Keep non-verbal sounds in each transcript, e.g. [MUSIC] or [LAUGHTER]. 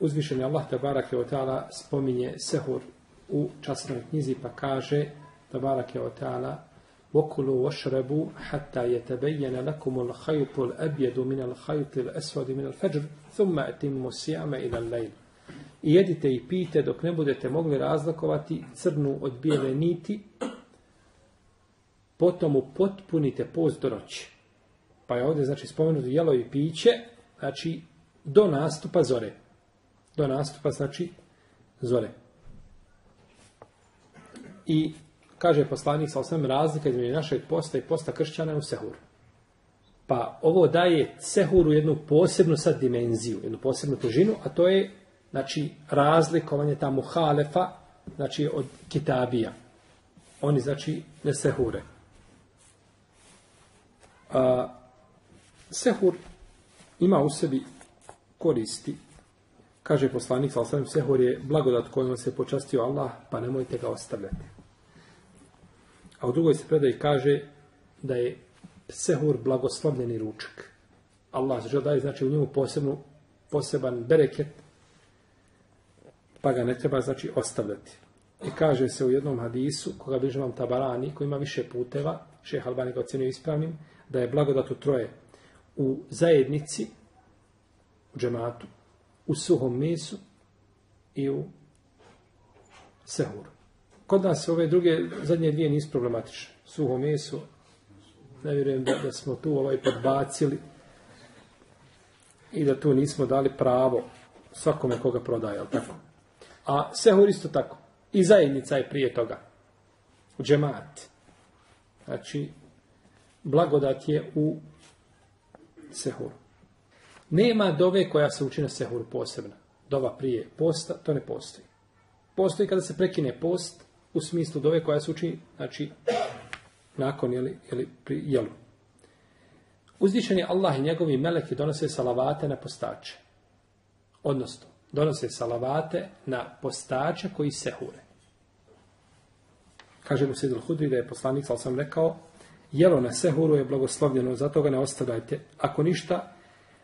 Uzvišeni Allah tabarake wa ta'ala spominje Sehur u časnoj knjizi pa kaže tabarake wa ta'ala وَكُلُوا وَشْرَبُوا حَتَّى يَتَبَيَّنَ لَكُمُ الْخَيْطُ الْأَبْيَدُ مِنَ الْخَيْطِ الْأَسْوَدِ مِنَ الْفَجْرِ ثُمَّ أَتِمُّ السِّيَامَ إِلَى اللَّيْلِ I jedite i pijte dok ne budete mogli razlikovati crnu od bijele niti, potom upotpunite post do noći. Pa je ovdje znači spomenuto jelo i piće, znači do nastupa zore. Do nastupa znači zore. I kaže poslanik sa osnovim razlika između našeg posta i posta kršćana u sehuru. Pa ovo daje sehuru jednu posebnu sad dimenziju, jednu posebnu težinu, a to je znači razlikovanje tamo halefa, znači od kitabija. Oni znači ne sehure. A, Sehur ima u sebi koristi. Kaže poslanik, sa osam sehur je blagodat kojom se počastio Allah, pa nemojte ga ostavljati. A u drugoj se predaj kaže da je sehur blagoslovljeni ručak. Allah se daje, znači u njemu posebnu, poseban bereket, pa ga ne treba, znači, ostavljati. I kaže se u jednom hadisu, koga bliže vam tabarani, koji ima više puteva, šeh Albani ga ocenio ispravnim, da je blagodat u troje u zajednici, u džematu, u suhom mesu i u sehuru. Kod nas ove druge, zadnje dvije nisu problematične. Suho meso, ne vjerujem da, da smo tu ovaj podbacili i da tu nismo dali pravo svakome koga prodaje, ali tako. A sehur isto tako. I zajednica je prije toga. U džemat. Znači, blagodat je u sehuru. Nema dove koja se uči na sehuru posebna. Dova prije posta, to ne postoji. Postoji kada se prekine post, u smislu dove koja se uči, znači, nakon jeli, jeli, pri jelu. Uzdišen je Allah i njegovi meleki donose salavate na postače. Odnosno, donose salavate na postače koji sehure. Kaže mu Sidil Hudri da je poslanik, sal sam rekao, jelo na sehuru je blagoslovljeno, zato ga ne ostavljajte. Ako ništa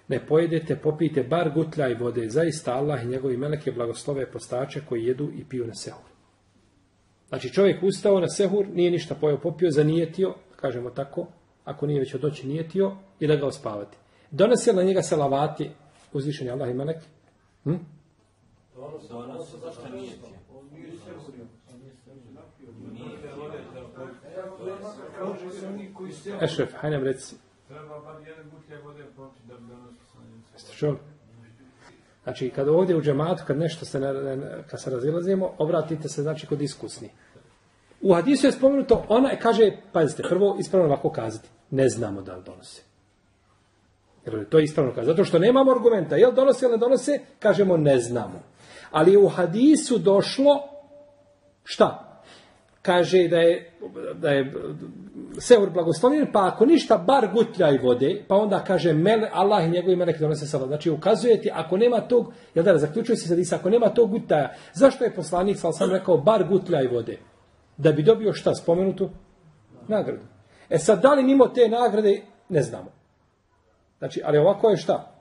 ne pojedete, popijte bar gutlja i vode. Zaista Allah i njegovi meleke blagoslove postače koji jedu i piju na sehuru. Znači čovjek ustao na sehur, nije ništa pojeo, popio, zanijetio, kažemo tako, ako nije već od noći nijetio, i da ga ospavati. Donosi na njega salavati, uzvišeni Allah i melek? Hm? Nijetio? Ešref, hajde nam reci. Treba bar jedan gutlje vode popiti da bi donosi sa njim. Jeste čuli? Znači, kad ovdje u džematu, kad nešto se, ne, ne, kad se razilazimo, obratite se, znači, kod iskusni. U hadisu je spomenuto, ona kaže, pazite, prvo ispravno ovako kazati, ne znamo da li donose. Jer to je ispravno kazati. Zato što nemamo argumenta, jel donose ili ne donose, kažemo ne znamo. Ali u hadisu došlo, šta? Kaže da je, da je seur blagoslovljen, pa ako ništa, bar gutljaj vode, pa onda kaže, mel, Allah i njegovi melek donose salat. Znači, ukazuje ti, ako nema tog, jel da, zaključuje se sad ako nema tog gutljaja, zašto je poslanik, sal sam rekao, bar gutljaj vode? Da bi dobio šta spomenutu? Nagradu. E sad, da li mimo te nagrade, ne znamo. Znači, ali ovako je šta?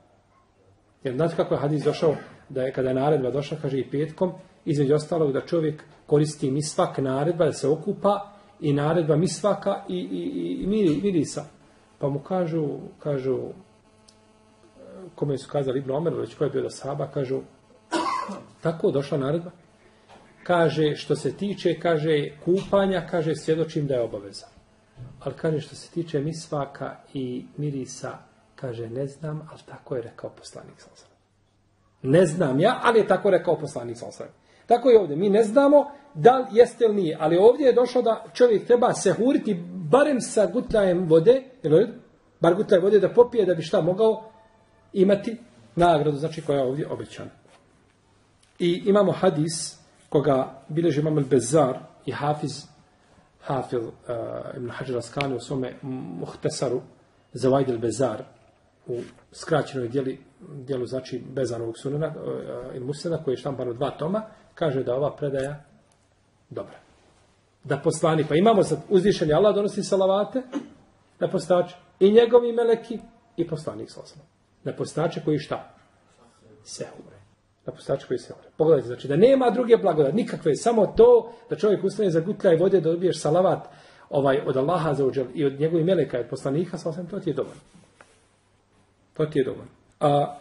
Jer znate kako je hadis došao, da je kada je naredba došla, kaže i petkom, između ostalog da čovjek koristi misvak naredba, da se okupa i naredba misvaka i, i, i miri, mirisa. Pa mu kažu, kažu, kome su kazali Ibn Omer, već ko je bio do saba, kažu, tako došla naredba. Kaže, što se tiče, kaže, kupanja, kaže, svjedočim da je obaveza. Ali kaže, što se tiče misvaka i mirisa, kaže, ne znam, ali tako je rekao poslanik Salsam. Ne znam ja, ali je tako rekao poslanik Salsam. Tako je ovdje. Mi ne znamo da li jeste ili nije. Ali ovdje je došlo da čovjek treba se huriti barem sa gutljajem vode, jer bar gutljaj vode da popije da bi šta mogao imati nagradu, znači koja je ovdje obećana. I imamo hadis koga bilježi imam Bezar i Hafiz Hafil uh, ibn Hajar Askani u svome muhtesaru Zavajd el Bezar u skraćenoj dijeli, dijelu znači Bezanovog sunena uh, ili Muslena koji je štampano dva toma, kaže da ova predaja dobra. Da poslanik, pa imamo sad uzvišenje Allah donosi salavate na postače i njegovi meleki i poslanik sa osnovom. Na postače koji šta? Sehure. Na postače koji sehure. Pogledajte, znači da nema druge blagodati, nikakve, samo to da čovjek ustane za gutlja i vode da dobiješ salavat ovaj, od Allaha za uđel i od njegovih meleka i od poslanika sa osnovom, to ti je dovoljno. To ti je dovoljno. A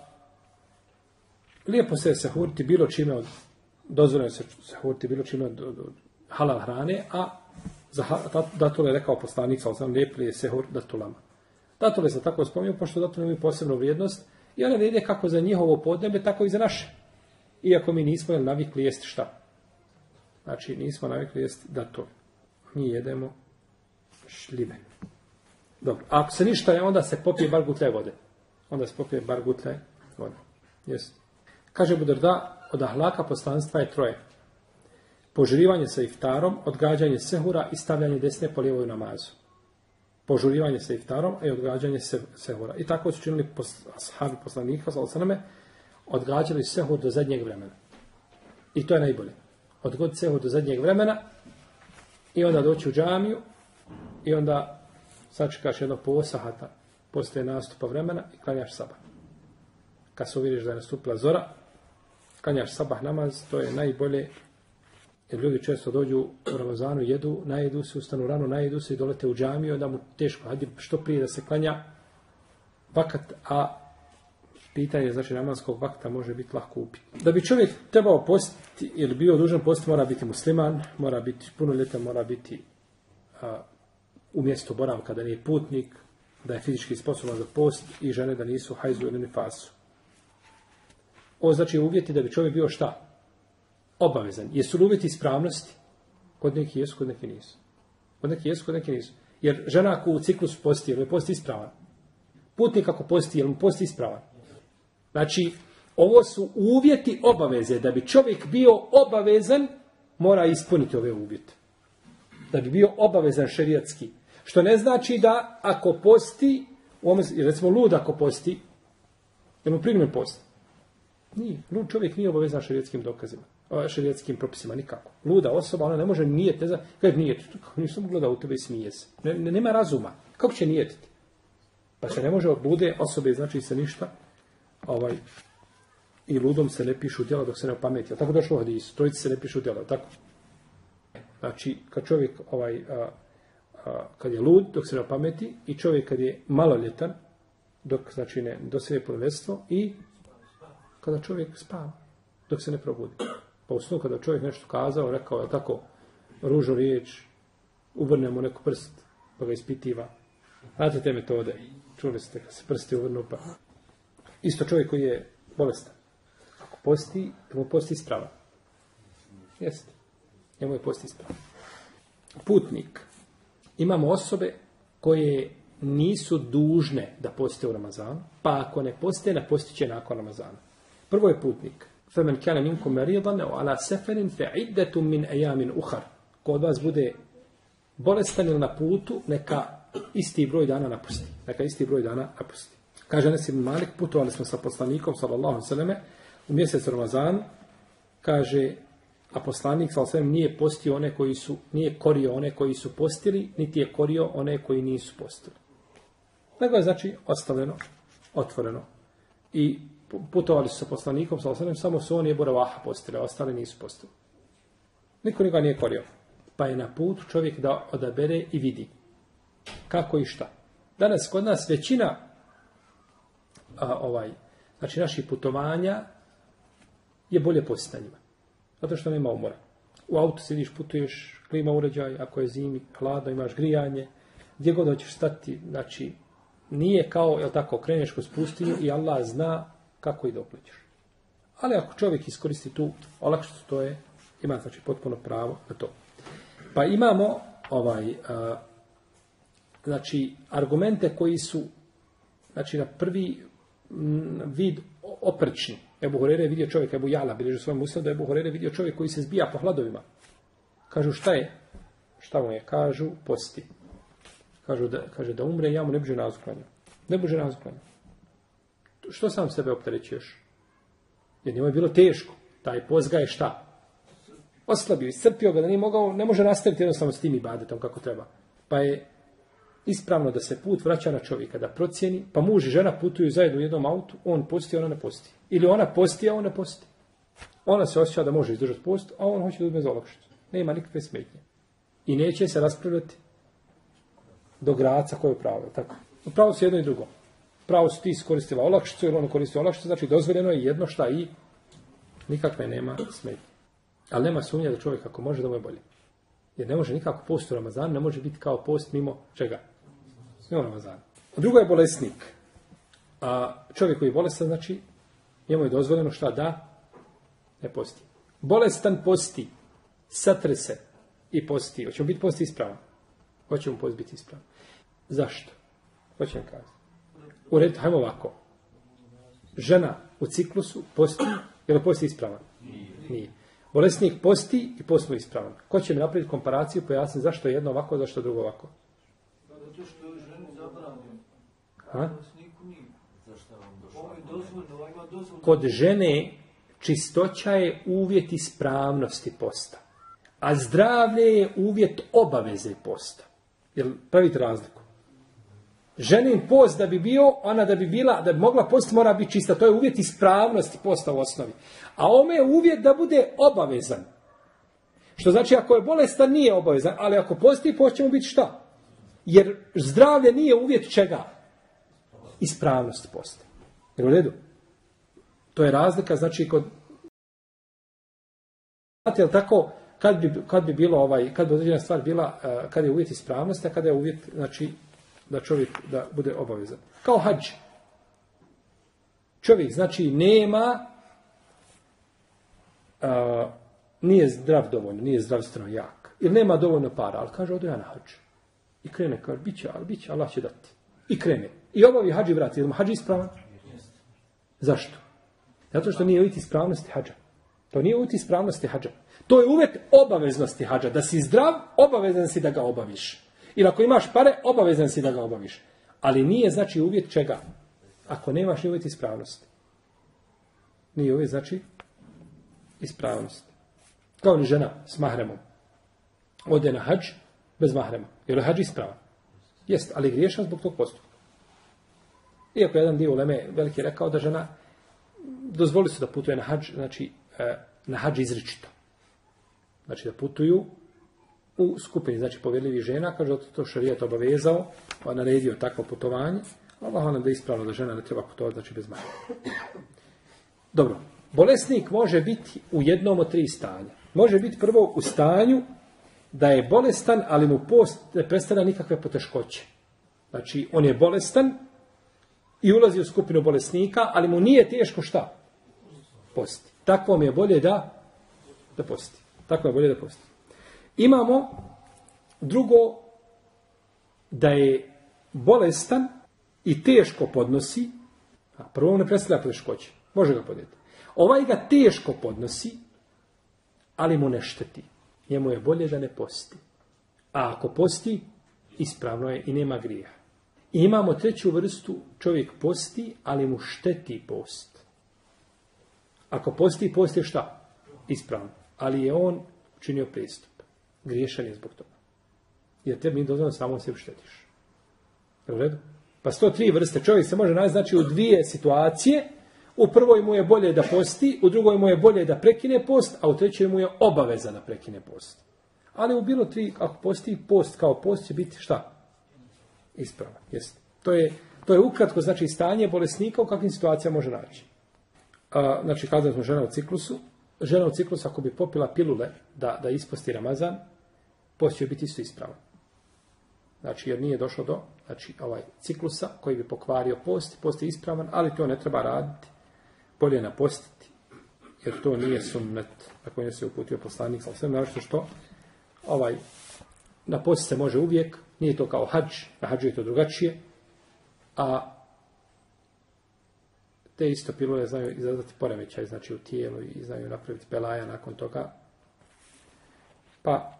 lijepo se sehuriti bilo čime od dozvoljeno se sehuriti bilo čime od, od, od halal hrane, a za datule je rekao poslanik sa osnovom, lijepo je sehur datulama. Datule se tako spominju, pošto datule imaju posebnu vrijednost i one ne ide kako za njihovo podneblje, tako i za naše. Iako mi nismo jel, navikli jesti šta? Znači, nismo navikli jesti datule. Mi jedemo šljive. Dobro, ako se ništa je, onda se popije bar gutlje vode. Onda se popije bar gutlje vode. Jes. Kaže Budrda, od ahlaka poslanstva je troje. Požurivanje sa iftarom, odgađanje sehura i stavljanje desne po lijevoj namazu požurivanje sa iftarom i odgađanje se, sehura. I tako su činili ashabi poslanika, sallam, odgađali sehur do zadnjeg vremena. I to je najbolje. Odgoditi sehur do zadnjeg vremena i onda doći u džamiju i onda sačekaš jedno posahata poslije nastupa vremena i klanjaš sabah. Kad se uvjeriš da je nastupila zora, klanjaš sabah namaz, to je najbolje Jer ljudi često dođu u Ramazanu, jedu, najedu se, ustanu rano, najedu se i dolete u džamiju, onda mu teško, hajde što prije da se klanja vakat, a pitanje, znači ramanskog vakta može biti lahko upiti. Da bi čovjek trebao postiti ili bio dužan postiti, mora biti musliman, mora biti punoljetan, mora biti a, u mjestu boravka da nije putnik, da je fizički sposoban za post i žene da nisu hajzu ili nifasu. Ovo znači uvjeti da bi čovjek bio šta? obavezan. Jesu li uvjeti ispravnosti? Kod neki jesu, kod neki nisu. Kod neki jesu, kod neki nisu. Jer žena ako u ciklusu posti, je li posti ispravan? Putnik ako posti, je mu posti ispravan? Znači, ovo su uvjeti obaveze. Da bi čovjek bio obavezan, mora ispuniti ove uvjete. Da bi bio obavezan šerijatski. Što ne znači da ako posti, recimo lud ako posti, je mu primjen post. Nije. Lud čovjek nije obavezan šerijatskim dokazima šerijetskim propisima, nikako. Luda osoba, ona ne može nijet, ne zna, kada nijet, nisam gleda u tebe i smije se. Ne, ne, nema razuma. Kako će nijetiti? Pa se ne može lude osobe, znači se ništa, ovaj, i ludom se ne pišu djela dok se ne opameti. Tako došlo u hadisu, trojici se ne pišu djela, tako? Znači, kad čovjek, ovaj, a, kad je lud, dok se ne opameti, i čovjek kad je maloljetan, dok, znači, ne dosije punoljetstvo, i kada čovjek spava, dok se ne probudi. Pa u snu kada čovjek nešto kazao, rekao je tako ružnu riječ, uvrnemo neku prst, pa ga ispitiva. Znate te metode? Čuli ste kad se prsti uvrnu, pa... Isto čovjek koji je bolestan. Ako posti, mu posti isprava. Jeste. Njemu je posti isprava. Putnik. Imamo osobe koje nisu dužne da poste u Ramazanu, pa ako ne poste, ne postiće nakon Ramazana. Prvo je putnik. Femen kana minkum maridan o ala safarin fe iddetu min ayamin uhar. Ko od vas bude bolestan ili na putu, neka isti broj dana napusti. Neka isti broj dana napusti. Kaže Anas ibn Malik, putovali smo sa poslanikom sallallahu alejhi u mjesec Ramazan. Kaže a poslanik sallallahu alejhi nije postio one koji su nije korio one koji su postili niti je korio one koji nisu postili nego je znači ostavljeno otvoreno i putovali su sa poslanikom, sa osanem, samo su on je Boravaha postile, ostali nisu postili. Niko nikoga nije korio. Pa je na put čovjek da odabere i vidi kako i šta. Danas kod nas većina a, ovaj, znači naših putovanja je bolje postanjima. Zato što nema umora. U auto sediš, putuješ, klima uređaj, ako je zimi, hladno, imaš grijanje, gdje god hoćeš stati, znači, nije kao, jel tako, kreneš kroz pustinju i Allah zna kako i doklećeš. Ali ako čovjek iskoristi tu olakšicu, to je, ima znači potpuno pravo na to. Pa imamo ovaj, a, znači, argumente koji su, znači, na prvi vid oprečni. Ebu Horere je vidio čovjek, Ebu Jala, bilježi u da je Ebu Horere vidio čovjek koji se zbija po hladovima. Kažu šta je? Šta mu je? Kažu posti. Kažu da, kaže da umre, ja mu ne buđe nazuklanja. Ne buđe nazuklanja. Što sam sebe opterećuješ? Jer njemu je bilo teško. Taj post ga je šta? Oslabio, iscrpio ga, da nije mogao, ne može nastaviti jednostavno s tim ibadetom kako treba. Pa je ispravno da se put vraća na čovjeka, da procijeni, pa muž i žena putuju zajedno u jednom autu, on posti, ona ne posti. Ili ona posti, a on ne posti. Ona se osjeća da može izdržati post, a on hoće da uzme za olakšicu. Nema nikakve smetnje. I neće se raspravljati do graca koje je pravo. Tako. Pravo su jedno i drugo. Pravo su ti iskoristila olakšicu ili ono koristi olakšicu, znači dozvoljeno je jedno šta i nikakve nema smetnje. Ali nema sumnje da čovjek ako može da mu je bolje. Jer ne može nikako post u Ramazan, ne može biti kao post mimo čega? Mimo Ramazana. Drugo je bolesnik. A čovjek koji je bolestan, znači, njemu je dozvoljeno šta da? Ne posti. Bolestan posti, satre se i posti. Hoće mu biti posti ispravan. Hoće mu post biti ispravan. Zašto? Hoće vam kazati. U redu, hajmo ovako. Žena u ciklusu posti, je li posti ispravan? Nije. Bolesnik posti i post mu je ispravan. Ko će mi napraviti komparaciju, pojasniti zašto je jedno ovako, zašto drugo ovako? Pa zato što je ženi zabranjeno. Ha? Bolesniku nije. Ovo je dozvoljeno, ovo ima dozvoljeno. Kod žene čistoća je uvjet ispravnosti posta. A zdravlje je uvjet obaveze posta. Jel pravite razliku? Ženin post da bi bio, ona da bi bila, da bi mogla post mora biti čista. To je uvjet ispravnosti posta u osnovi. A ome je uvjet da bude obavezan. Što znači ako je bolestan nije obavezan, ali ako posti post će mu biti šta? Jer zdravlje nije uvjet čega? Ispravnosti posta. Jel u redu? To je razlika, znači, kod... Znate, jel tako, kad bi, kad bi bilo ovaj, kad bi određena stvar bila, eh, kad je uvjet ispravnosti, a kada je uvjet, znači, da čovjek da bude obavezan. Kao hađ. Čovjek, znači, nema, a, nije zdrav dovoljno, nije zdravstveno jak. Ili nema dovoljno para, ali kaže, odo ja na hađ. I krene, kaže, bit će, ali bit će, Allah će dati. I krene. I obavi hađ i vrati. Je li mu hađ ispravan? Zašto? Zato što nije uvjet ispravnosti hađa. To nije uvjet ispravnosti hađa. To je uvjet obaveznosti hađa. Da si zdrav, obavezan si da ga obaviš. Ili ako imaš pare, obavezan si da ga obaviš. Ali nije znači uvjet čega? Ako nemaš ni uvjet ispravnosti. Nije uvjet znači ispravnost. Kao ni žena s mahremom. Ode na hađ bez mahrema. Je hađ ispravan. Jest, ali griješan zbog tog postupka. Iako jedan dio Leme veliki je rekao da žena dozvoli se da putuje na hađ, znači e, na hađ izričito. Znači da putuju u skupini, znači povjerljivi žena, kaže da to šarijet obavezao, pa naredio takvo putovanje, Allah nam da je ispravno da žena ne treba putovati, znači bez mahrema. Dobro, bolesnik može biti u jednom od tri stanja. Može biti prvo u stanju da je bolestan, ali mu post ne predstavlja nikakve poteškoće. Znači, on je bolestan i ulazi u skupinu bolesnika, ali mu nije teško šta? Posti. Tako mi je bolje da da posti. Tako je bolje da posti. Imamo drugo da je bolestan i teško podnosi, a prvo ne predstavlja poteškoće. Može ga podnijeti. Ovaj ga teško podnosi, ali mu ne šteti. Njemu je bolje da ne posti. A ako posti, ispravno je i nema grija. I imamo treću vrstu, čovjek posti, ali mu šteti post. Ako posti, post je šta? Ispravno. Ali je on učinio pristup. Griješan je zbog toga. Jer tebi nije dozvoljeno samo se uštetiš. U redu? Pa sto tri vrste. Čovjek se može naći znači, u dvije situacije. U prvoj mu je bolje da posti, u drugoj mu je bolje da prekine post, a u trećoj mu je obaveza da prekine post. Ali u bilo tri, ako posti post kao post, će biti šta? Isprava. Jeste. To je, to je ukratko, znači, stanje bolesnika u kakvim situacijama može naći. A, znači, kazali smo žena u ciklusu. Žena u ciklusu, ako bi popila pilule da, da isposti Ramazan, post biti isto ispravan. Znači, jer nije došlo do znači, ovaj ciklusa koji bi pokvario post, post je ispravan, ali to ne treba raditi. Bolje napostiti, jer to nije sunnet na koji se uputio poslanik, sve našto što ovaj, na post se može uvijek, nije to kao hađ, na hađu je to drugačije, a te isto pilule znaju izazvati poremećaj, znači u tijelu i znaju napraviti pelaja nakon toga. Pa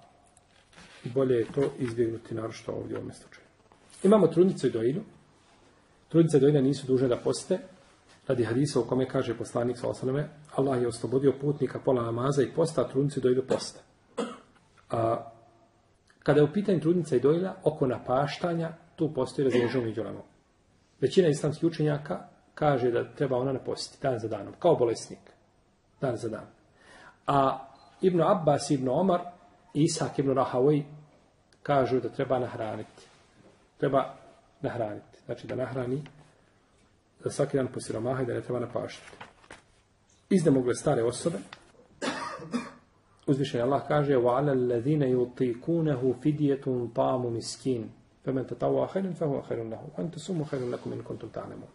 bolje je to izbjegnuti narošto ovdje u ovom slučaju. Imamo trudnicu i dojinu. Trudnica i dojina nisu duže da poste, radi hadisa u kome kaže poslanik sa osaname, Allah je oslobodio putnika pola namaza i posta, a trudnicu i dojinu posta. A, kada je u pitanju trudnica i dojilja, oko napaštanja, tu postoji razloženje među lemom. Većina islamskih učenjaka kaže da treba ona napostiti dan za danom, kao bolesnik. Dan za dan. A Ibn Abbas, Ibn Omar i Isak Ibn Rahavoj kažu da treba nahraniti. Treba nahraniti. Znači da nahrani za svaki dan po siromaha i da ne treba napaštiti. Iznemogle stare osobe, uzvišen je Allah kaže وَعَلَى الَّذِينَ يُطِيكُونَهُ فِدْيَةٌ طَعَمُ مِسْكِينَ فَمَنْ تَطَوَّعَ خَيْرًا فَهُوَ خَيْرٌ لَهُ وَأَنْ تَصُومُوا خَيْرٌ لَكُمْ إِنْ كُنْتُمْ تَعْلَمُونَ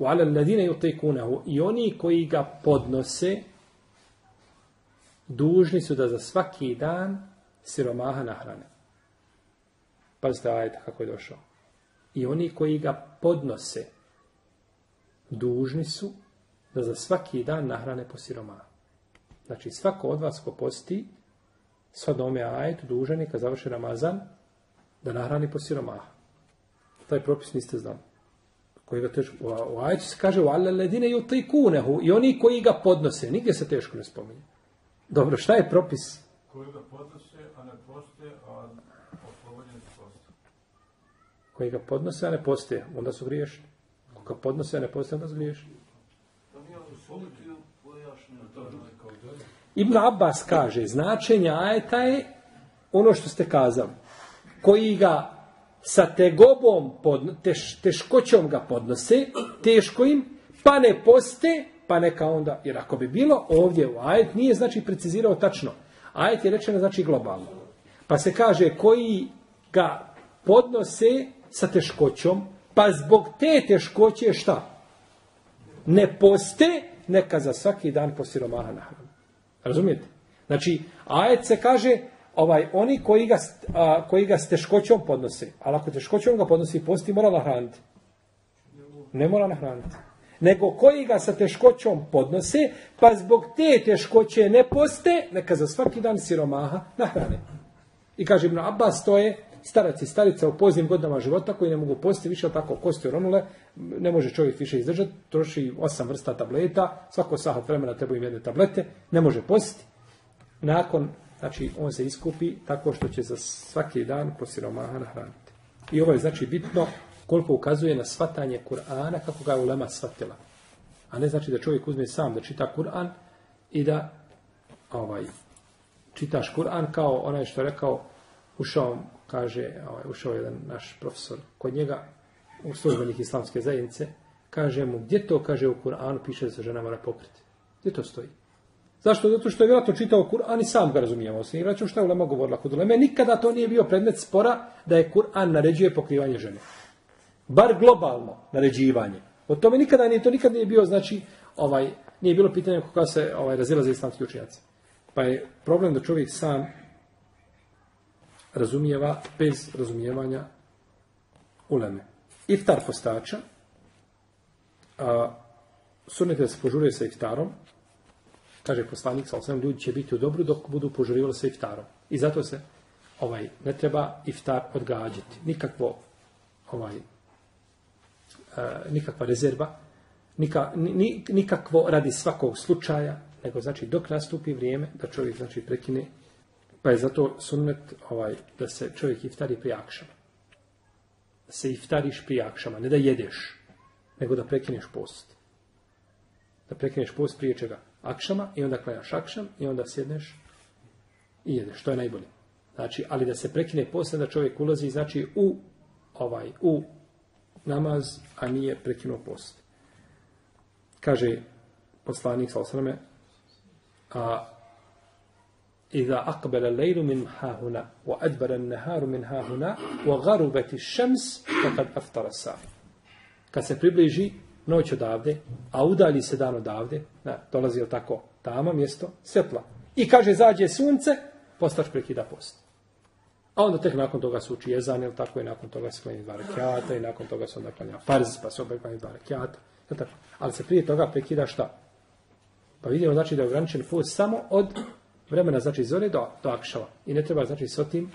وَعَلَى الَّذِينَ يُطِيكُونَهُ I oni koji ga podnose dužni su da za svaki dan siromaha nahrane. Pazite ajte kako je došao. I oni koji ga podnose dužni su da za svaki dan nahrane po siromaha. Znači svako od vas ko posti shodno ome ajetu dužan je kad završi Ramazan da nahrani po siromaha. Taj propis niste znali. Koji ga teško, u, ajetu se kaže u alle ledine i utikunehu i oni koji ga podnose. Nigdje se teško ne spominje. Dobro, šta je propis? Koji ga podnose, a ne poste, a oslobođen su poste. Koji ga podnose, a ne postoje. Onda su griješni. Ko ga podnose, a ne postoje, onda su griješni. To nije u sunniju pojašnjeno. To je kao dobro. Ibn Abbas kaže, značenje ajeta je ono što ste kazali. Koji ga sa tegobom, teš, teškoćom ga podnose, teško im, pa ne poste, pa neka onda, jer ako bi bilo ovdje u ajet, nije znači precizirao tačno. Ajet je rečeno znači globalno. Pa se kaže koji ga podnose sa teškoćom, pa zbog te teškoće šta? Ne poste, neka za svaki dan po siromaha nahranu. Razumijete? Znači, ajet se kaže, ovaj, oni koji ga, a, koji ga s teškoćom podnose, ali ako teškoćom ga podnosi posti, mora nahraniti. Ne mora nahraniti. Nego koji ga sa teškoćom podnose, pa zbog te teškoće ne poste, neka za svaki dan siromaha nahrane. I kaže Ibn Abbas, to je starac i starica u poznim godinama života koji ne mogu postiti više tako kosti oronule, ne može čovjek više izdržati, troši osam vrsta tableta, svako sahat vremena treba im jedne tablete, ne može postiti. Nakon, znači, on se iskupi tako što će za svaki dan po siromaha nahraniti. I ovo je znači bitno koliko ukazuje na svatanje Kur'ana kako ga je ulema shvatila. A ne znači da čovjek uzme sam da čita Kur'an i da ovaj, čitaš Kur'an kao onaj što je rekao, ušao, kaže, ovaj, ušao jedan naš profesor kod njega, u službenih islamske zajednice, kaže mu, gdje to, kaže, u Kur'anu piše da se žena mora pokriti? Gdje to stoji? Zašto? Zato što je vjerojatno čitao Kur'an i sam ga razumijemo. Se i vraćam šta je Ulema govorila kod Uleme. Nikada to nije bio predmet spora da je Kur'an naređuje pokrivanje žene. Bar globalno naređivanje. O tome nikada nije, to nikad nije bio, znači, ovaj, nije bilo pitanje kako se ovaj, razilaze islamski učenjaci. Pa je problem da čovjek sam razumijeva bez razumijevanja uleme. Iftar postača, a, sunnet je da se požuruje sa iftarom, kaže poslanik, sa osam ljudi će biti u dobru dok budu požurivali sa iftarom. I zato se ovaj ne treba iftar odgađati. Nikakvo ovaj e, nikakva rezerva, nika, ni, nikakvo radi svakog slučaja, nego znači dok nastupi vrijeme da čovjek znači prekine, pa je zato sunnet ovaj, da se čovjek iftari prije akšama. Da se iftariš prije akšama, ne da jedeš, nego da prekineš post. Da prekineš post prije čega? Akšama i onda klanjaš akšam i onda sjedneš i jedeš. To je najbolje. Znači, ali da se prekine post, da čovjek ulazi znači u ovaj u namaz, a nije prekinuo post. Kaže poslanik sa a إذا أقبل الليل من ها هنا وأدبر النهار من ها هنا وغربت الشمس فقد أفطر السائم kad se približi noć odavde, a udalji se dan odavde, da, dolazi je tako tamo mjesto, svjetla. I kaže, zađe sunce, postač prekida post. A onda tek nakon toga se uči jezan, ili tako i nakon toga se klanja dva rekiata, i nakon toga se onda klanja farz, pa se opet klanja dva rekiata. Je tako? Ali se prije toga prekida šta? Pa vidimo znači da je ograničen post samo od vremena znači zore do, do akšava. I ne treba znači s otim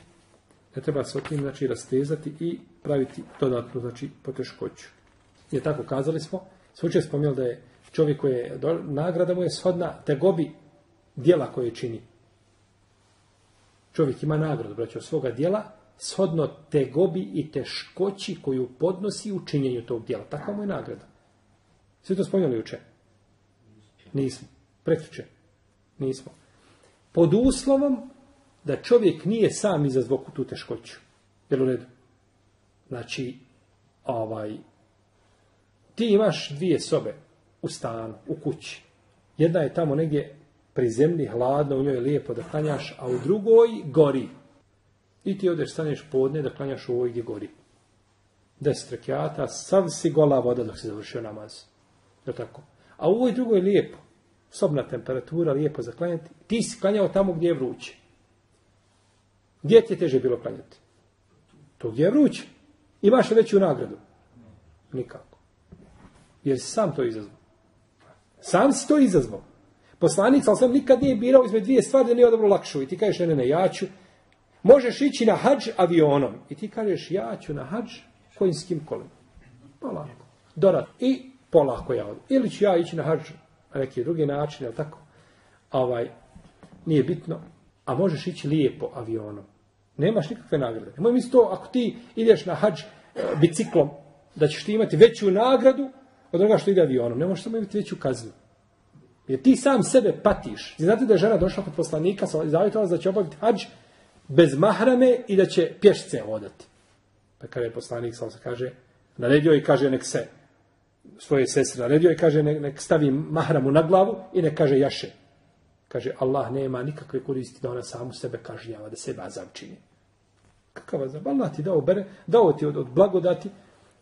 ne treba s otim znači rastezati i praviti dodatnu znači poteškoću. Je tako kazali smo. Slučaj spomenuo da je čovjek koji je nagrada mu je shodna tegobi dijela koje čini. Čovjek ima nagradu, braćo, svoga dijela, shodno tegobi i teškoći koju podnosi u činjenju tog dijela. Takva mu je nagrada. Svi to spomenuli uče? Nismo. Prekriče? Nismo. Pod uslovom da čovjek nije sam izazvao tu teškoću. Jel u redu? Znači, ovaj, ti imaš dvije sobe u stanu, u kući. Jedna je tamo negdje pri zemlji, hladno, u njoj je lijepo da klanjaš, a u drugoj gori. I ti odeš, staneš podne da klanjaš u ovoj gdje gori. Deset rekiata, sav si gola voda dok si završio namaz. Je tako? A u ovoj drugoj je lijepo. Sobna temperatura, lijepo za klanjati. Ti si klanjao tamo gdje je vruće. Gdje ti je teže bilo klanjati? To gdje je vruće. Imaš veću nagradu? Nikako. Jer sam to izazvao. Sam si to izazvao. Poslanik, ali sam nikad nije birao između dvije stvari da nije odabro lakšu. I ti kažeš, ne, ne, ne, ja ću. Možeš ići na hađ avionom. I ti kažeš, ja ću na hađ konjskim kolima. Polako. Dorat. I polako ja. Ili ću ja ići na hađ neki drugi način, jel tako? Ovaj, nije bitno. A možeš ići lijepo avionom. Nemaš nikakve nagrade. Nemoj misli to, ako ti ideš na hađ e, biciklom, da ćeš ti imati veću nagradu od onoga što ide avionom. Ne možeš samo imati veću kaznu. Jer ti sam sebe patiš. Znate da je žena došla kod poslanika, zavjetovala da će obaviti hađ bez mahrame i da će pješce hodati. Pa kada je poslanik, sam se kaže, naredio i kaže nek se svoje sestre naredio i kaže nek, nek stavi mahramu na glavu i nek kaže jaše. Kaže, Allah nema nikakve koristi da ona samu sebe kažnjava, da sebe azab čini. Kakav azab? Allah ti dao, bere, dao ti od, od blagodati,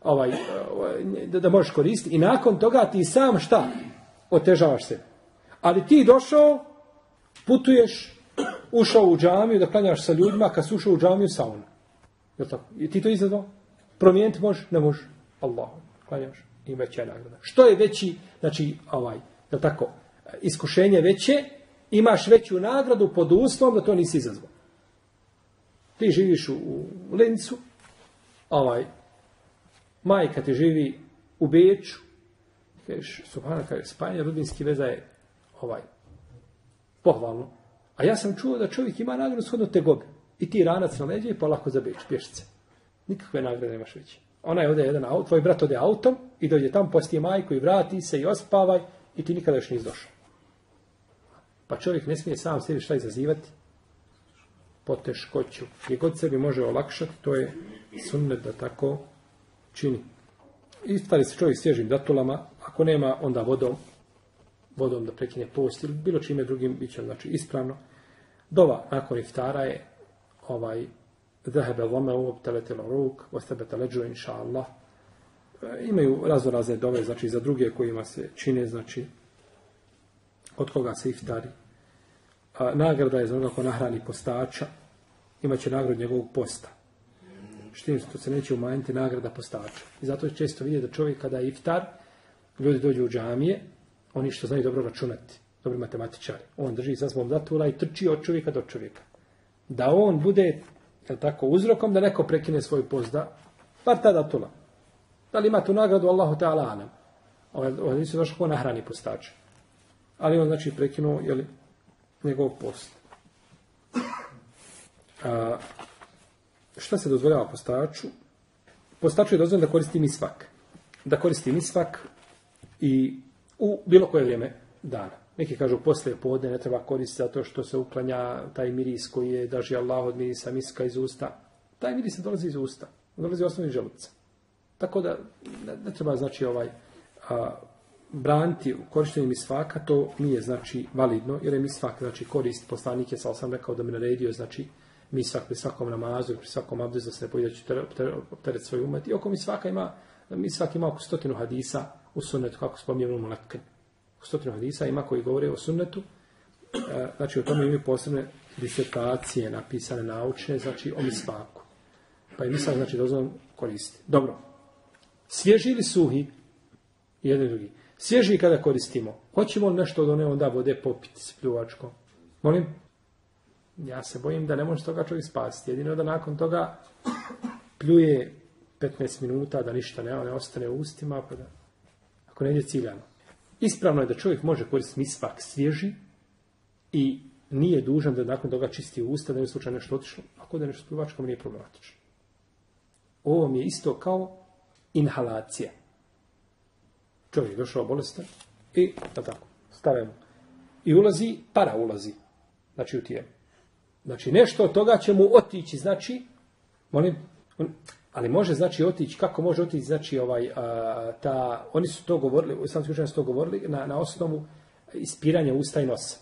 ovaj, ovaj, da, da možeš koristiti i nakon toga ti sam šta? Otežavaš se. Ali ti došao, putuješ, ušao u džamiju da klanjaš sa ljudima, kad si ušao u džamiju sauna. Jel tako? I ti to izazvao? Promijeniti možeš? Ne možeš. Allah, klanjaš i veća je nagrada. Što je veći, znači, ovaj, jel tako, iskušenje veće, imaš veću nagradu pod uslovom da to nisi izazvao. Ti živiš u, u Lincu, ovaj, majka ti živi u Beču, kažeš, subhana, kaže, spajanje rodbinskih veza je ovaj, pohvalno. A ja sam čuo da čovjek ima nagradu shodno tegobe. I ti ranac na leđe i polako Beč, pješice. Nikakve nagrade nemaš veće. Ona je ode jedan auto, tvoj brat ode autom i dođe tamo, posti majku i vrati se i ospavaj i ti nikada još nisi došao. Pa čovjek ne smije sam sebi šta izazivati poteškoću. Gdje god sebi može olakšati, to je sunnet da tako čini. Istvari se čovjek svježim datulama, ako nema, onda vodom, vodom da prekine post ili bilo čime drugim, bit će znači ispravno. Dova nakon iftara je ovaj zahebe lome u teletelo ruk, ostebe teleđu, inša Allah. Imaju razno razne dove, znači za druge kojima se čine, znači od koga se iftari. A, nagrada je za onoga ko nahrani postača, imaće nagradu njegovog posta. Štim to se neće umanjiti nagrada postača. I zato često vidjeti da čovjek kada je iftar, ljudi dođu u džamije, oni što znaju dobro računati, dobri matematičari. On drži sa svom zatula i trči od čovjeka do čovjeka. Da on bude jel tako, uzrokom da neko prekine svoj post, da, bar ta datula. Da li ima tu nagradu Allahu Teala Anam? Ovo nisu došli ko nahrani postača. Ali on znači prekinuo, jel, njegov post. A, šta se dozvoljava postaču? Postaču je dozvoljeno da koristi misvak. Da koristi misvak i u bilo koje vrijeme dana. Neki kažu poslije podne ne treba koristiti zato što se uklanja taj miris koji je daži Allah od mirisa miska iz usta. Taj miris ne dolazi iz usta. On dolazi osnovnih želuca. Tako da ne, ne treba znači ovaj a, braniti u korištenju misvaka, to nije znači validno, jer je misvak znači korist, poslanik je, sam rekao da mi naredio, znači misvak pri svakom namazu, pri svakom abdezu, se ne pojde teret svoj umet. I oko misvaka ima, misvak ima oko stotinu hadisa u sunnetu, kako spominjemo mu lekken. Stotinu hadisa ima koji govore o sunnetu, e, znači o tome imaju posebne disertacije napisane naučne, znači o misvaku. Pa je misvak znači dozvoljeno koristiti. Dobro. Svježi ili suhi? Jedan i drugi. Svježi kada koristimo. Hoćemo nešto od one onda vode popiti s pljuvačkom? Molim? Ja se bojim da ne može toga čovjek spasiti. Jedino da nakon toga pljuje 15 minuta, da ništa ne, ne ostane u ustima, pa ako ne ide ciljano. Ispravno je da čovjek može koristiti misvak svježi i nije dužan da nakon toga čisti usta, da je slučajno nešto otišlo. Ako da je nešto pljuvačkom, nije problematično. Ovo mi je isto kao inhalacija. Čovjek je došao bolestan i da tako, stavimo. I ulazi, para ulazi. Znači u tijelu. Znači nešto od toga će mu otići, znači, molim, ali može znači otići, kako može otići, znači ovaj, a, ta, oni su to govorili, sam su to govorili na, na osnovu ispiranja usta i nosa.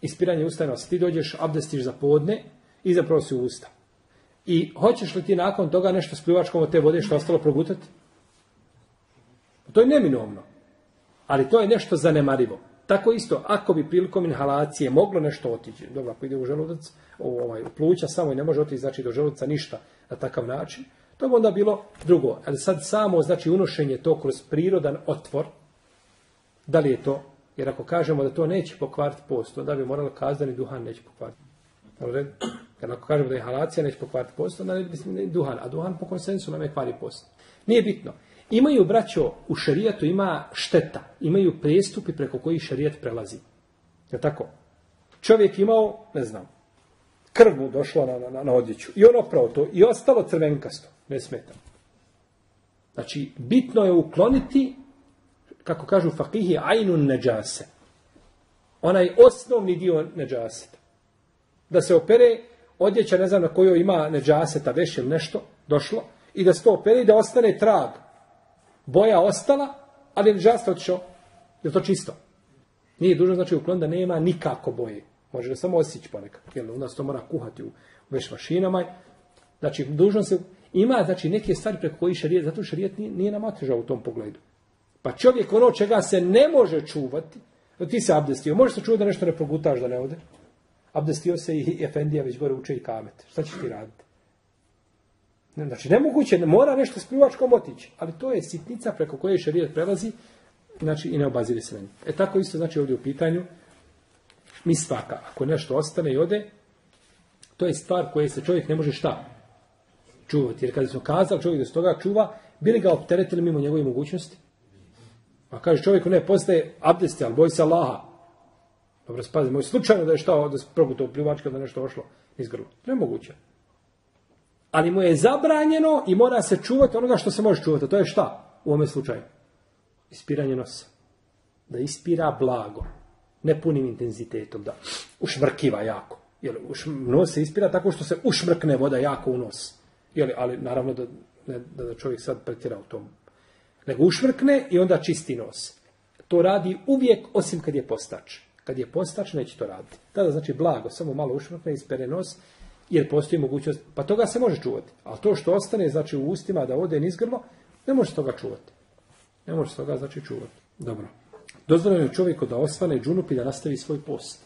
Ispiranje usta i nosa. Ti dođeš, abdestiš za podne i zapravo si usta. I hoćeš li ti nakon toga nešto s pljuvačkom od te vode što ostalo progutati? To je neminovno. Ali to je nešto zanemarivo. Tako isto, ako bi prilikom inhalacije moglo nešto otići, dobro, ako ide u želudac, u, ovaj, u pluća samo i ne može otići, znači do želudaca ništa na takav način, to bi onda bilo drugo. Ali sad samo, znači, unošenje to kroz prirodan otvor, da li je to? Jer ako kažemo da to neće pokvariti post, onda bi moralo kazati da ni duhan neće pokvariti. Jer ako kažemo da je inhalacija neće pokvariti post, onda ne bi duhan. A duhan po konsensu nam je kvari post. Nije bitno. Imaju, braćo, u šarijatu ima šteta. Imaju prestupi preko kojih šarijat prelazi. Je tako? Čovjek imao, ne znam, krv mu došla na, na, na odjeću. I on oprao to. I ostalo crvenkasto. Ne smeta. Znači, bitno je ukloniti, kako kažu fakihi, ajnun neđase. Onaj osnovni dio neđaseta. Da se opere odjeća, ne znam na kojoj ima neđaseta, veš ili nešto, došlo, i da se to opere i da ostane trag. Boja ostala, ali neđaset otišao. Je to čisto? Nije dužno znači uklon da nema nikako boje. Može ga samo osjeći ponekad. Jer u nas to mora kuhati u veš mašinama. Znači, dužno se... Ima, znači, neke stvari preko koji šarijet, zato šarijet nije, nije nam otežao u tom pogledu. Pa čovjek ono čega se ne može čuvati, ti se abdestio, može se čuvati da nešto ne progutaš da ne ode. Abdestio se i Efendija već gore uče i kamet. Šta ćeš ti raditi? Znači, nemoguće, ne mora nešto s pljuvačkom otići. Ali to je sitnica preko koje šarijet prelazi, znači i ne obaziri se na nju. E tako isto znači ovdje u pitanju misvaka. Ako nešto ostane i ode, to je stvar koje se čovjek ne može šta čuvati. Jer kada smo kazali čovjek da se toga čuva, bili ga opteretili mimo njegove mogućnosti? A kaže čovjeku ne, postaje abdesti, ali boj se Allaha. Dobro, spazi, moj slučajno da je šta, da se pljuvačka, da nešto ošlo iz grla. Nemoguće. Ali mu je zabranjeno i mora se čuvati onoga što se može čuvati. To je šta u ovome slučaju? Ispiranje nosa. Da ispira blago. Ne punim intenzitetom, da ušmrkiva jako. Jer nos se ispira tako što se ušmrkne voda jako u nos. Jeli, ali naravno da, ne, da čovjek sad pretjera u tom. Nego ušvrkne i onda čisti nos. To radi uvijek osim kad je postač. Kad je postač neće to raditi. Tada znači blago, samo malo ušvrkne, ispere nos, jer postoji mogućnost, pa toga se može čuvati. Ali to što ostane, znači u ustima da ode niz grlo, ne može se toga čuvati. Ne može se toga znači čuvati. Dobro. Dozvoljeno je čovjeku da osvane džunup i da nastavi svoj post.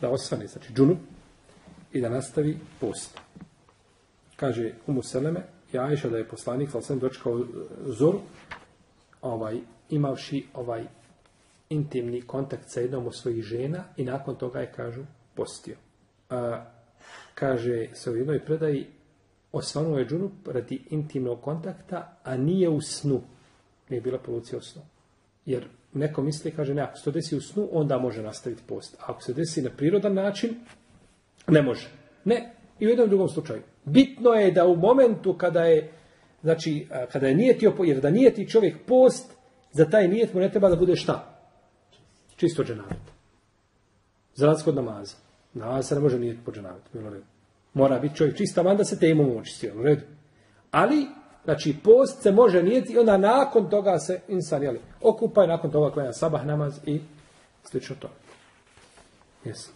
Da osvane, znači džunup i da nastavi post. Kaže Umu Seleme, ja Ajša da je poslanik, ali sam dočekao zoru, ovaj, imavši ovaj intimni kontakt sa jednom od svojih žena i nakon toga je, kažu, postio. A, kaže se u jednoj predaji, osvanuo je džunup radi intimnog kontakta, a nije u snu. Nije bila polucija u snu. Jer neko misli, kaže, ne, ako se to desi u snu, onda može nastaviti post. A ako se desi na prirodan način, ne može. Ne, i u jednom drugom slučaju. Bitno je da u momentu kada je, znači, kada je nijetio, jer da nijeti čovjek post, za taj nijet mu ne treba da bude šta? Čisto dženavet. Za razliku od namaza. Namaz se ne može nijeti po bilo redu. Mora biti čovjek čista van da se temom očisti. U redu. Ali, znači, post se može nijeti i onda nakon toga se insan, jeli, okupa i nakon toga klanja sabah namaz i slično to. Jesi.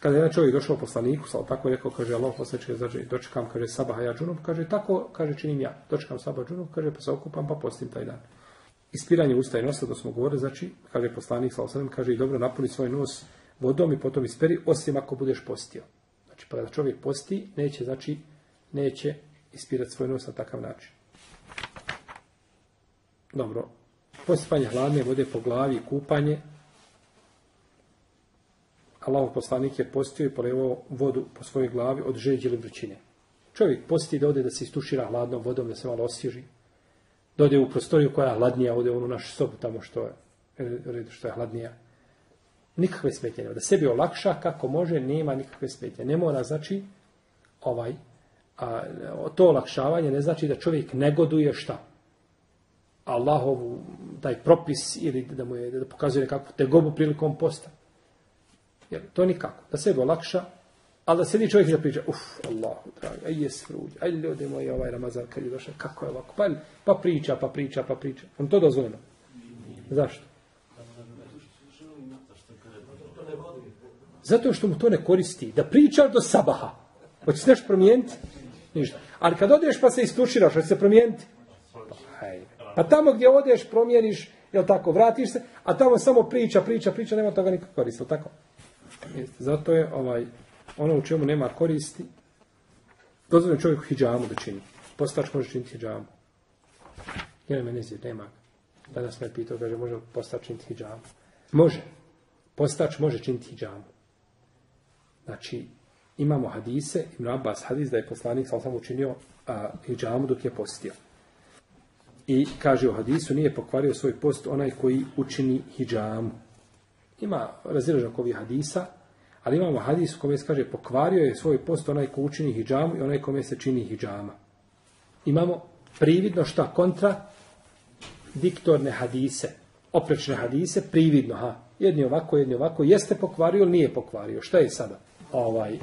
Kada je jedan čovjek došao poslaniku, sal tako je rekao, kaže, Allah posveće, znači, dočekam, kaže, sabah, ja džunup, kaže, tako, kaže, činim ja. Dočekam sabah džunup, kaže, pa se okupam, pa postim taj dan. Ispiranje usta i nosa, to smo govorili, znači, kaže poslanik, sal kaže, i dobro, napuni svoj nos vodom i potom isperi, osim ako budeš postio. Znači, pa kada čovjek posti, neće, znači, neće ispirati svoj nos na takav način. Dobro. Posipanje hladne vode po glavi kupanje. Allahov poslanik je postio i polevao vodu po svojoj glavi od žeđe ili vrućine. Čovjek posti da ode da se istušira hladnom vodom, da se malo osvježi. Da ode u prostoriju koja je hladnija, ode u onu našu sobu tamo što je, redu što je hladnija. Nikakve smetnje nema. Da sebi olakša kako može, nema nikakve smetnje. Ne mora, znači, ovaj, a, to olakšavanje ne znači da čovjek negoduje šta? Allahovu, taj propis ili da mu je, da pokazuje nekakvu tegobu prilikom posta. Jer to nikako. Da sebi olakša, ali da sedi čovjek i da priča, uf, Allahu dragi, aj jes fruđi, aj ljudi moji, ovaj Ramazan kad je došao, kako je ovako, pa, pa priča, pa priča, pa priča. On to dozvoljeno. Zašto? Zato što mu to ne koristi. Da priča do sabaha. Hoćeš nešto promijeniti? Ništa. Ali kad odeš pa se istuširaš, hoće se promijeniti? Pa. Pa tamo gdje odeš, promijeniš, jel tako, vratiš se, a tamo samo priča, priča, priča, nema toga nikak koristi, jel tako? Zato je ovaj, ono u čemu nema koristi, dozvoljeno čovjeku hijjamu da čini. Postač može činiti hijjamu. Jer mene zir, nema. Danas me pitao, kaže, može postač činiti hijjamu? Može. Postač može činiti hijjamu. Znači, imamo hadise, Ibn Abbas hadis da je poslanik sam sam učinio a, hijjamu dok je postio. I kaže u hadisu, nije pokvario svoj post onaj koji učini hijjamu. Ima razilažak ovih hadisa, ali imamo hadis u kome se kaže pokvario je svoj post onaj ko učini hijjamu i onaj kome se čini hijjama. Imamo prividno šta kontra diktorne hadise, oprečne hadise, prividno, ha, jedni ovako, jedni ovako, jeste pokvario ili nije pokvario, šta je sada? Ovaj,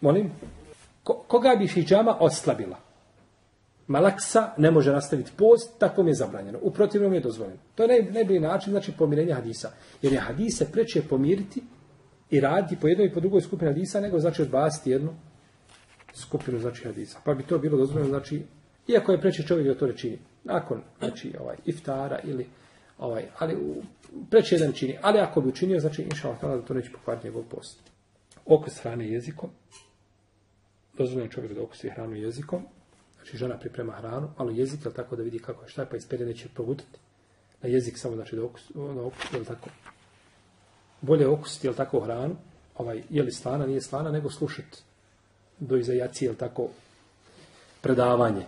molim, ko, koga bi hijjama oslabila? Malaksa ne može nastaviti post, tako mi je zabranjeno. U protivnom je dozvoljeno. To je naj, najbolji način, znači, pomirenja hadisa. Jer je hadise preče pomiriti i raditi po jednoj i po drugoj skupini hadisa, nego znači odbaciti jednu skupinu znači hadisa. Pa bi to bilo dozvoljeno, znači, iako je preče čovjek da to ne čini. Nakon, znači, ovaj, iftara ili, ovaj, ali u, preče jedan čini. Ali ako bi učinio, znači, inša da to neće pokvariti njegov post. Okus hrane jezikom. Dozvoljeno čovjek da okusi hranu jezikom. Znači, žena priprema hranu, ali jezik, je tako da vidi kako je šta je, pa ispere neće progutati. Na jezik samo, znači, da okus, da okus, je tako? bolje okusiti, jel tako, hranu, ovaj, je li slana, nije slana, nego slušati do iza jaci, jel tako, predavanje.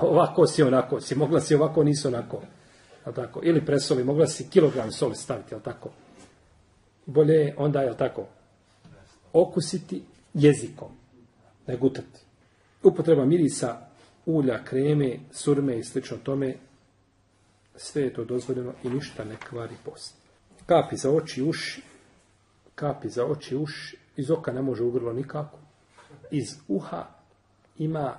Ovako si, onako si, mogla si ovako, nisu onako. Jel tako? Ili presoli, mogla si kilogram soli staviti, jel tako? Bolje je onda, jel tako, okusiti jezikom, ne gutati. Upotreba mirisa, ulja, kreme, surme i slično tome, sve je to dozvoljeno i ništa ne kvari post kapi za oči uši, kapi za oči uši, iz oka ne može u grlo nikako, iz uha ima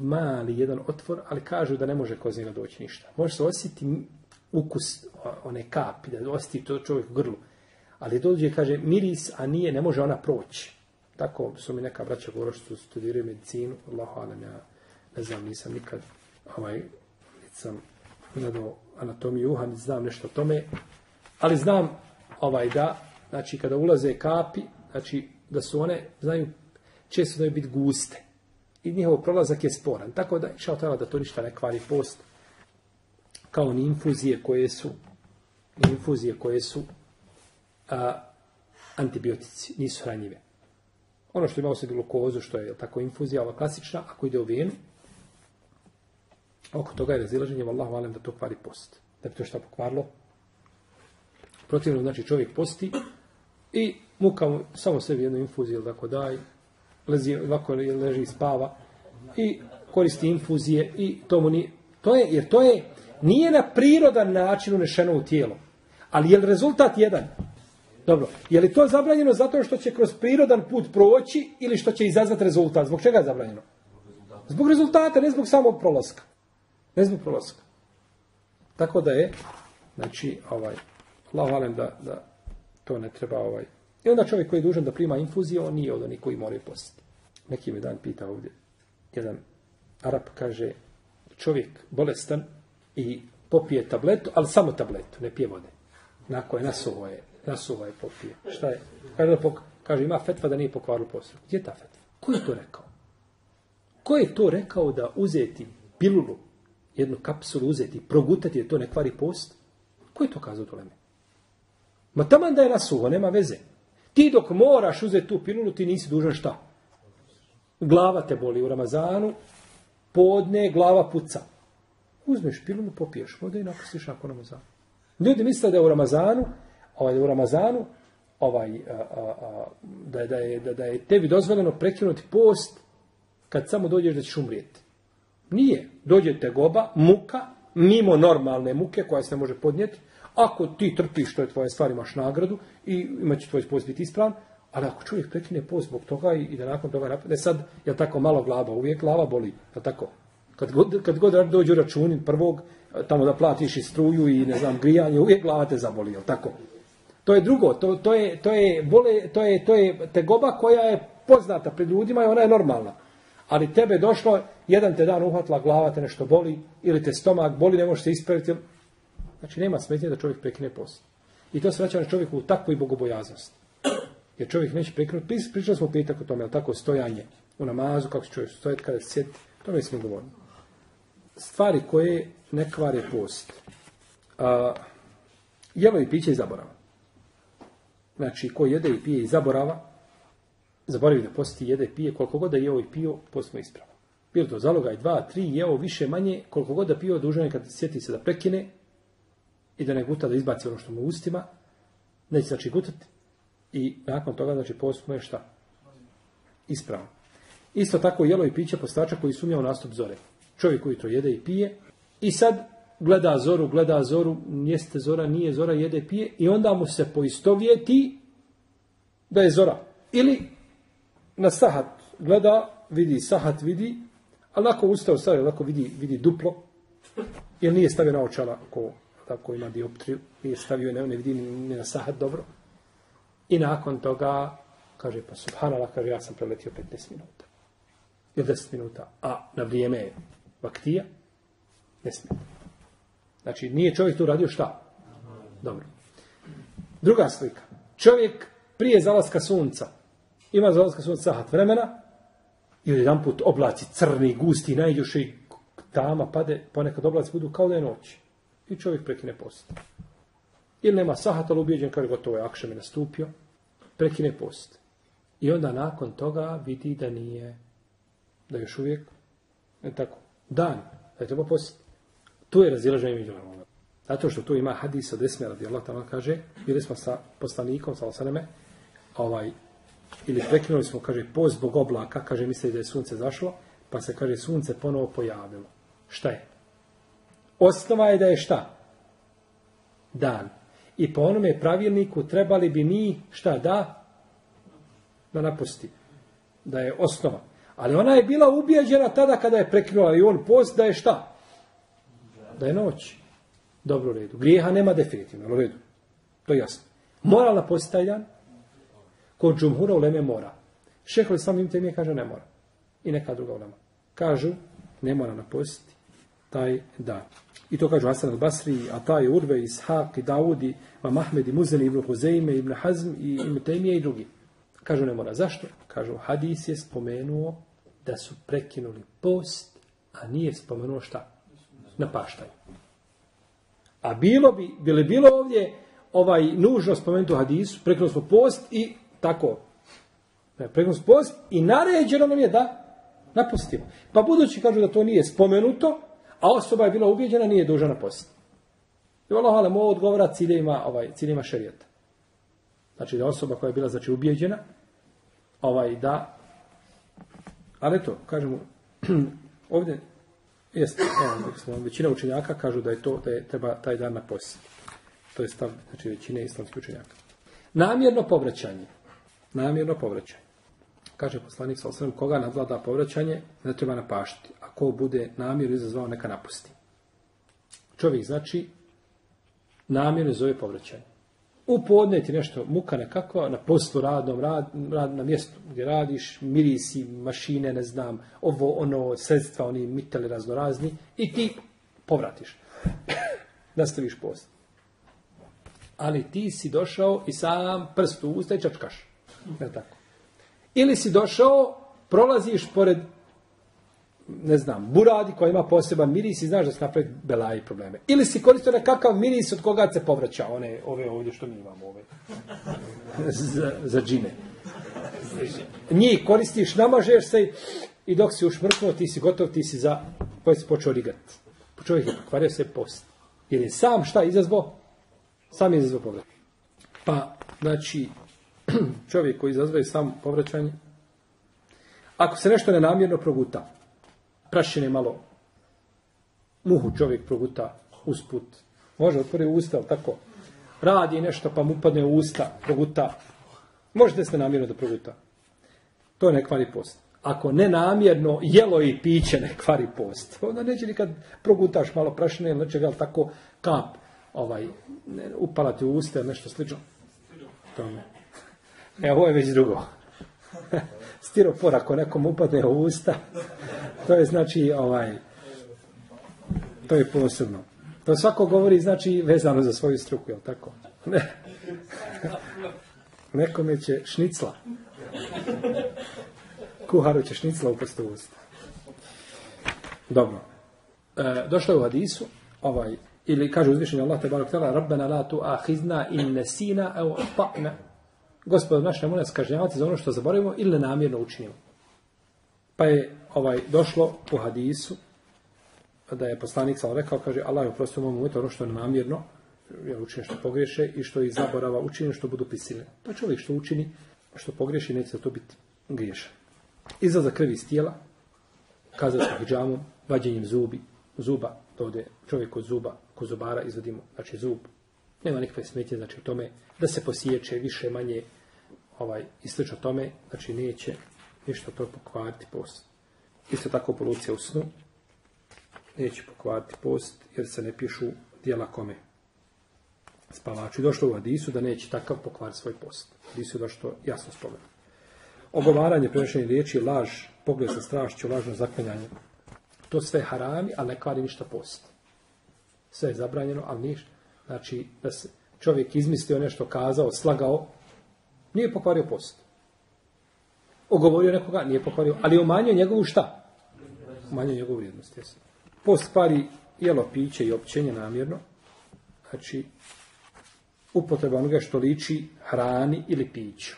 mali jedan otvor, ali kažu da ne može njega doći ništa. Može se osjetiti ukus one kapi, da osjeti to čovjek u grlu. Ali dođe, kaže, miris, a nije, ne može ona proći. Tako su mi neka braća govorila što studiraju medicinu. Allahu alam, ja ne znam, nisam nikad ovaj, sam gledao anatomiju uha, ne znam nešto o tome, Ali znam ovaj da, znači kada ulaze kapi, znači da su one, znaju, često da biti guste. I njihov prolazak je sporan. Tako da, šao treba da to ništa ne kvari post. Kao ni infuzije koje su, infuzije koje su a, antibiotici, nisu hranjive. Ono što ima se glukozu, što je tako infuzija, ova klasična, ako ide u venu, oko toga je razilaženje, vallahu alem da to kvari post. Da bi to šta pokvarilo, Protivno, znači čovjek posti i muka mu samo sebi jednu infuziju, tako daj, lezi, ovako leži i spava i koristi infuzije i to mu nije, to je, jer to je, nije na prirodan način unešeno u tijelo. Ali je rezultat jedan? Dobro, je li to zabranjeno zato što će kroz prirodan put proći ili što će izazvati rezultat? Zbog čega je zabranjeno? Zbog rezultata, ne zbog samog prolaska. Ne zbog prolaska. Tako da je, znači, ovaj, Allah valem da, da to ne treba ovaj. I onda čovjek koji je dužan da prima infuziju, on nije od onih koji moraju postiti. Neki me dan pita ovdje. Jedan Arab kaže, čovjek bolestan i popije tabletu, ali samo tabletu, ne pije vode. Nako je, nasuvo je, nasuvo je popije. Šta je? Kaže, da pok, kaže ima fetva da nije pokvarilo postu. Gdje je ta fetva? Ko je to rekao? Ko je to rekao da uzeti pilulu jednu kapsulu uzeti, progutati, je to ne kvari post? Ko je to kazao Toleme? Ma taman da je na suho, nema veze. Ti dok moraš uzeti tu pilulu, ti nisi dužan šta? Glava te boli u Ramazanu, podne, glava puca. Uzmeš pilulu, popiješ vode i napustiš nakon Ramazana. Ljudi misle da je u Ramazanu, ovaj, u Ramazanu, ovaj, a, a, da, je, da, da, je tebi dozvoljeno prekinuti post kad samo dođeš da ćeš umrijeti. Nije. Dođe te goba, muka, mimo normalne muke koja se može podnijeti. Ako ti trpiš, to je tvoja stvar, imaš nagradu i imat će tvoj post biti ispravan, ali ako čovjek prekine post zbog toga i, da nakon toga napadne, sad je tako malo glava, uvijek glava boli, je tako? Kad god, kad god dođu računi prvog, tamo da platiš i struju i ne znam, grijanje, uvijek glava te zaboli, je tako? To je drugo, to, to, je, to, je, bole, to, je, to je tegoba koja je poznata pred ljudima i ona je normalna. Ali tebe došlo, jedan te dan uhvatila glava, te nešto boli, ili te stomak boli, ne možeš se ispraviti. Znači nema smetnje da čovjek prekine post. I to se vraća na čovjeku u takvu i bogobojaznost. Jer čovjek neće prekinuti. Pričali smo petak o tome, ali tako stojanje u namazu, kako će čovjek stojati kada se sjeti. To ne smo govorili. Stvari koje ne kvare post. A, jelo i piće i zaborava. Znači, ko jede i pije i zaborava, zaboravi da posti, jede, pije, koliko god da jeo i pio, post mu ispravo. Bilo to zalogaj dva, tri, jeo više, manje, koliko god da pio, dužan je kad sjeti se da prekine i da ne guta da izbaci ono što mu ustima, neće znači gutati i nakon toga znači post je šta? Ispravo. Isto tako jelo i piće postača koji sumnja u nastup zore. Čovjek koji to jede i pije i sad gleda zoru, gleda zoru, jeste zora, nije zora, jede, pije i onda mu se poistovjeti da je zora. Ili na sahat gleda, vidi sahat, vidi, ali ako ustao stavio, ako vidi, vidi duplo, jer nije stavio na očala ko tako ima dioptriju, nije stavio, ne, ne vidi ni na sahat dobro. I nakon toga, kaže, pa subhanallah, kaže, ja sam preletio 15 minuta. Ili 10 minuta. A na vrijeme je vaktija, ne smije. Znači, nije čovjek tu radio šta? Dobro. Druga slika. Čovjek prije zalaska sunca, ima zalaska sunca sahat vremena, i jedan put oblaci crni, gusti, najđoše i tama pade, ponekad oblaci budu kao da je noć. I čovjek prekine post. Ili nema sahat, ali ubijeđen, kaže, gotovo je, akšem je nastupio, prekine post. I onda nakon toga vidi da nije, da još uvijek, ne tako, dan, da je treba postiti. Tu je razilaženje među ulema. Zato što tu ima hadis od Esme radijallahu ta'ala kaže, bili smo sa poslanikom, sa osaneme, ovaj, ili prekinuli smo, kaže, post zbog oblaka, kaže, misli da je sunce zašlo, pa se, kaže, sunce ponovo pojavilo. Šta je? Osnova je da je šta? Dan. I po onome pravilniku trebali bi mi šta da? Da napusti. Da je osnova. Ali ona je bila ubijeđena tada kada je prekinula i on post da je šta? Da je noć. Dobro u redu. Grijeha nema definitivno, u redu. To je jasno. Moralna postajljan, kod džumhura u leme mora. Šehovi sam im kaže ne mora. I neka druga ulema. Kažu, ne mora napostiti taj dan. I to kažu Hasan al-Basri, Ataj, Urve, Ishaq, i Daudi, Mahmed, i Muzeli, Ibn Huzeime, Ibn Hazm, i Ibn Temije i drugi. Kažu ne mora. Zašto? Kažu, hadis je spomenuo da su prekinuli post, a nije spomenuo šta? Na paštaju. A bilo bi, bili bilo ovdje ovaj nužno spomenuti u hadisu, prekinuli smo post i tako. Prekinuli smo post i naređeno nam je da napustimo. Pa budući kažu da to nije spomenuto, a osoba je bila ubijeđena, nije dužana postiti. I Allah ale mu odgovara ciljima, ovaj, ciljima šerijeta. Znači da osoba koja je bila znači, ubijeđena, ovaj, da, ali to, kažemo, [CLEARS THROAT] ovdje, jest, evo, većina učenjaka kažu da je to, da je treba taj dan napostiti. To je stav, znači većine islamskih učenjaka. Namjerno povraćanje. Namjerno povraćanje. Kaže poslanik sa osvrame, koga nadvlada povraćanje, ne treba napaštiti. A ko bude namjer izazvao, neka napusti. Čovjek znači namjerno zove povraćanje. U podne ti nešto muka nekako, na poslu radnom, rad, rad, na mjestu gdje radiš, mirisi, mašine, ne znam, ovo, ono, sredstva, oni miteli raznorazni, i ti povratiš. [COUGHS] Nastaviš post. Ali ti si došao i sam prst u usta i čačkaš. Tako. Ili si došao, prolaziš pored ne znam, buradi koja ima poseban miris i znaš da se napravi belaji probleme. Ili si koristio nekakav miris od koga se povraća, one, ove ovdje što mi imamo, ove, [LAUGHS] za, za džine. Njih koristiš, namažeš se i dok si ušmrknuo, ti si gotov, ti si za, koji si počeo rigat. Čovjek je pokvario se post. Jer je sam šta izazvao? Sam je izazvao povraćanje. Pa, znači, [CLEARS THROAT] čovjek koji izazvaje sam povraćanje, ako se nešto nenamjerno proguta, prašine malo, muhu čovjek proguta usput, može otvori usta, tako, radi nešto pa mu upadne u usta, proguta, možete se namjerno da proguta. To ne kvari post. Ako nenamjerno jelo i piće ne kvari post, onda neće nikad progutaš malo prašine ili nečega, ali tako kap ovaj, ne, upala ti u usta ili nešto slično. Tome. E, ovo je već drugo. [LAUGHS] Stiropor ako nekom upadne u usta, to je znači ovaj, to je posebno. To svako govori znači vezano za svoju struku, jel tako? Ne. Nekome će šnicla. Kuharu će šnicla upasti u usta. Dobro. E, došlo je u hadisu, ovaj, ili kaže uzvišenje Allah te barak tala, Rabbena la tu ahizna in nesina evo ta'na. Gospod naš ne nas kažnjavati za ono što zaboravimo ili namjerno učinimo. Pa je ovaj došlo u hadisu da je poslanik rekao, kaže Allah je oprostio mom umetu ono što je namjerno, jer učini što pogriješe i što iz zaborava učini što budu pisile. Pa čovjek što učini, što pogriješi, neće to biti griješan. Izlaza krvi iz tijela, kazarskom hijđamom, vađenjem zubi, zuba, dovde čovjek od zuba, kod zubara izvadimo, znači zub, nema nikakve smetje, znači u tome da se posiječe više manje ovaj, i slično tome, znači neće ništa to pokvariti post. Isto tako polucija u snu, neće pokvariti post, jer se ne pišu dijela kome spavaču. Došlo u Hadisu da neće takav pokvariti svoj post. Hadisu je došlo jasno spomenu. Ogovaranje, prenošenje riječi, laž, pogled sa strašću, lažno zaklanjanje. To sve harami, ali ne kvari ništa post. Sve je zabranjeno, ali ništa. Znači, da se čovjek izmislio nešto, kazao, slagao, nije pokvario post. Ogovorio nekoga, nije pokvario, ali umanjio njegovu šta? Umanjio njegovu vrijednost, jesu. Post kvari jelo, piće i općenje namjerno. Znači, upotreba onoga što liči hrani ili piću.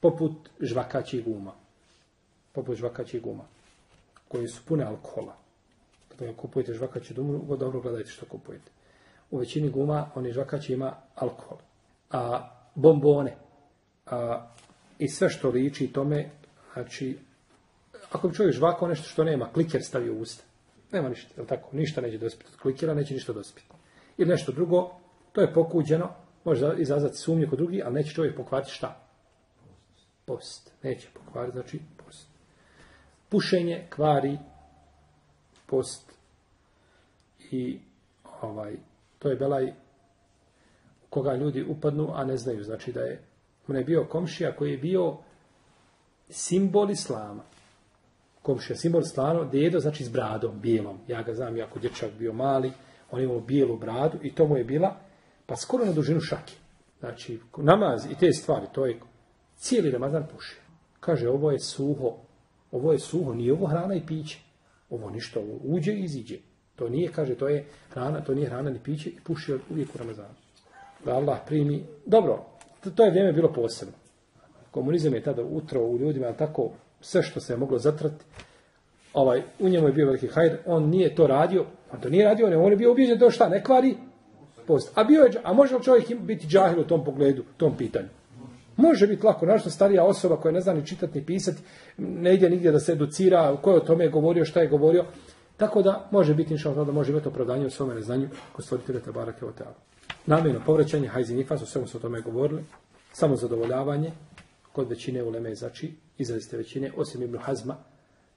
Poput žvakaćih guma. Poput žvakaćih guma. Koji su pune alkohola. Kada kupujete žvakaću gumu, dobro gledajte što kupujete. U većini guma, oni žvakaći ima alkohol. A bombone. A, I sve što liči tome, znači, ako bi čovjek žvakao nešto što nema, kliker stavio u usta. Nema ništa, je tako? Ništa neće dospiti. Od klikera neće ništa dospiti. Ili nešto drugo, to je pokuđeno, može izazvati sumnje kod drugih, ali neće čovjek pokvariti šta? Post. Neće pokvariti, znači post. Pušenje kvari post i ovaj, to je belaj koga ljudi upadnu, a ne znaju. Znači da je, on je bio komšija koji je bio simbol islama. Komšija, simbol islama, dedo, znači s bradom, bijelom. Ja ga znam, jako dječak bio mali, on imao bijelu bradu i to mu je bila, pa skoro na dužinu šake. Znači, namaz i te stvari, to je cijeli Ramazan pušio. Kaže, ovo je suho, ovo je suho, nije ovo hrana i piće. Ovo ništa, ovo uđe i iziđe. To nije, kaže, to je hrana, to nije hrana ni piće i puši uvijek u Ramazanu. Da Allah primi. Dobro, to, je vrijeme bilo posebno. Komunizam je tada utrao u ljudima, tako sve što se je moglo zatrati, ovaj, u njemu je bio veliki hajr, on nije to radio, on to nije radio, on je bio ubijeđen to šta, ne kvari post. A, bio je, a može li čovjek biti džahil u tom pogledu, tom pitanju? Može biti lako, našto starija osoba koja ne zna ni čitati ni pisati, ne ide nigdje da se educira, ko je o tome govorio, šta je govorio. Tako da može biti inša da može imati opravdanje u svome neznanju kod stvoritelja Tebarake Oteala. Namjerno povraćanje, hajzi nifas, o svemu su o tome govorili, samo zadovoljavanje, kod većine uleme je zači, izraziste većine, osim Ibn Hazma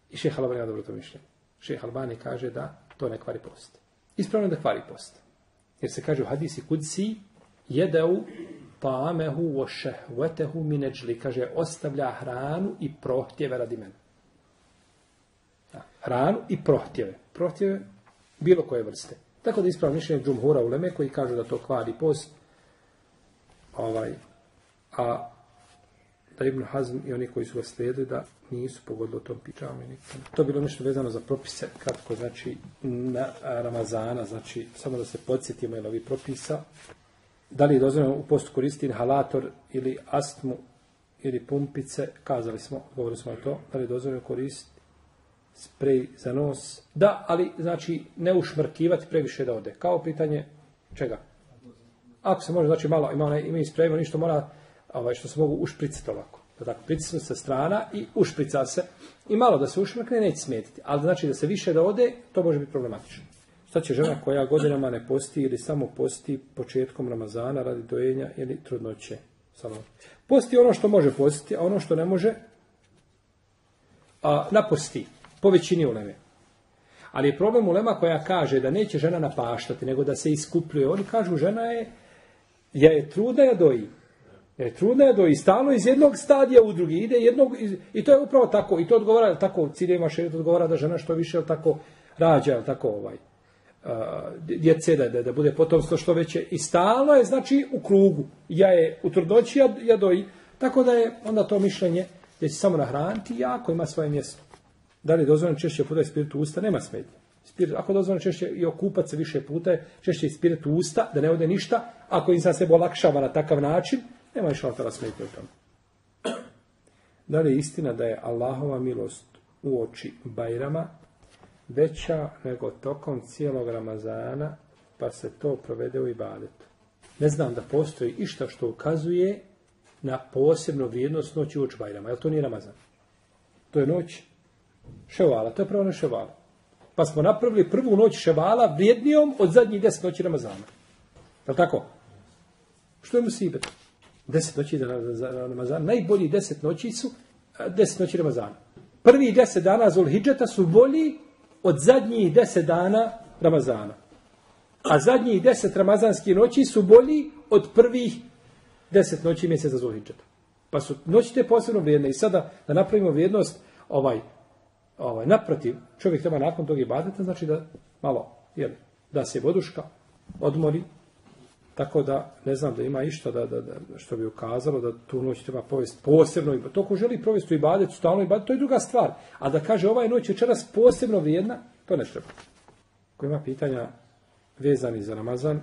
i šeha Albani dobro to mišljenje. Šeha Albani kaže da to ne kvari post. Ispravno da kvari post. Jer se kaže u hadisi kudsi jedeu ta'amehu wa šehvetehu mineđli. Kaže, ostavlja hranu i prohtjeve radi mene. Hranu i prohtjeve. Prohtjeve bilo koje vrste. Tako da ispravno mišljenje džumhura u Leme koji kažu da to kvari post. Ovaj, a da Ibn Hazm i oni koji su ga slijedili da nisu pogodili o tom pitanju. To je bilo nešto vezano za propise, kratko, znači, na Ramazana, znači, samo da se podsjetimo ili ovi propisa, da li je dozvoljeno u postu koristiti inhalator ili astmu ili pumpice, kazali smo, govorili smo o to, da li je dozvoljeno koristiti sprej za nos, da, ali znači ne ušmrkivati previše da ode. Kao pitanje čega? Ako se može, znači malo, ima, onaj, ima i sprej, ima ništa mora, ovaj, što se mogu ušpricati ovako. Da tako, pricisnu sa strana i ušprica se. I malo da se ušmrkne, neće smetiti. Ali znači da se više da ode, to može biti problematično. Šta će žena koja godinama ne posti ili samo posti početkom Ramazana radi dojenja ili trudnoće? Samo. Posti ono što može postiti, a ono što ne može, a, naposti. Po većini uleme. Ali je problem ulema koja kaže da neće žena napaštati, nego da se iskupljuje. Oni kažu žena je, je, je trudna ja doji. Je trudna ja doji. Stalno iz jednog stadija u drugi. Ide jednog, iz, I to je upravo tako. I to odgovara, tako, ciljevima šerit odgovara da žena što više, tako, rađa, tako, ovaj, djece, da, da, bude potomstvo što veće. I stalno je, znači, u krugu. Ja je u trudnoći, ja, ja doji. Tako da je onda to mišljenje da će samo nahraniti jako ima svoje mjesto. Da li je dozvoljeno češće puta ispirit u usta? Nema smetnje. Spirit, ako je dozvoljeno češće i okupat se više puta, češće ispirit u usta, da ne ode ništa, ako im se sebe olakšava na takav način, nema išla tala smetnje u tome. [CLEARS THROAT] Da li je istina da je Allahova milost u oči Bajrama veća nego tokom cijelog Ramazana, pa se to provede u ibadetu? Ne znam da postoji išta što ukazuje na posebnu vrijednost noći u oči Bajrama. Jel to nije Ramazan? To je noć Ševala, to je prvo na ševala. Pa smo napravili prvu noć ševala vrijednijom od zadnjih deset noći Ramazana. Je li tako? Što je musibet? Deset noći Ramazana. Najbolji deset noći su deset noći Ramazana. Prvi deset dana Zulhidžeta su bolji od zadnjih deset dana Ramazana. A zadnjih deset ramazanskih noći su bolji od prvih deset noći mjeseca Zulhidžeta. Pa su noći te posebno vrijedne. I sada da napravimo vrijednost ovaj ovaj, naprotiv, čovjek treba nakon tog ibadeta, znači da malo, jel, da se voduška, odmori, tako da, ne znam da ima išta da, da, da, što bi ukazalo da tu noć treba povesti posebno, to ko želi provesti u stalno ibadet, to je druga stvar. A da kaže ovaj noć večeras posebno vrijedna, to ne treba. Ko ima pitanja vezani za Ramazan,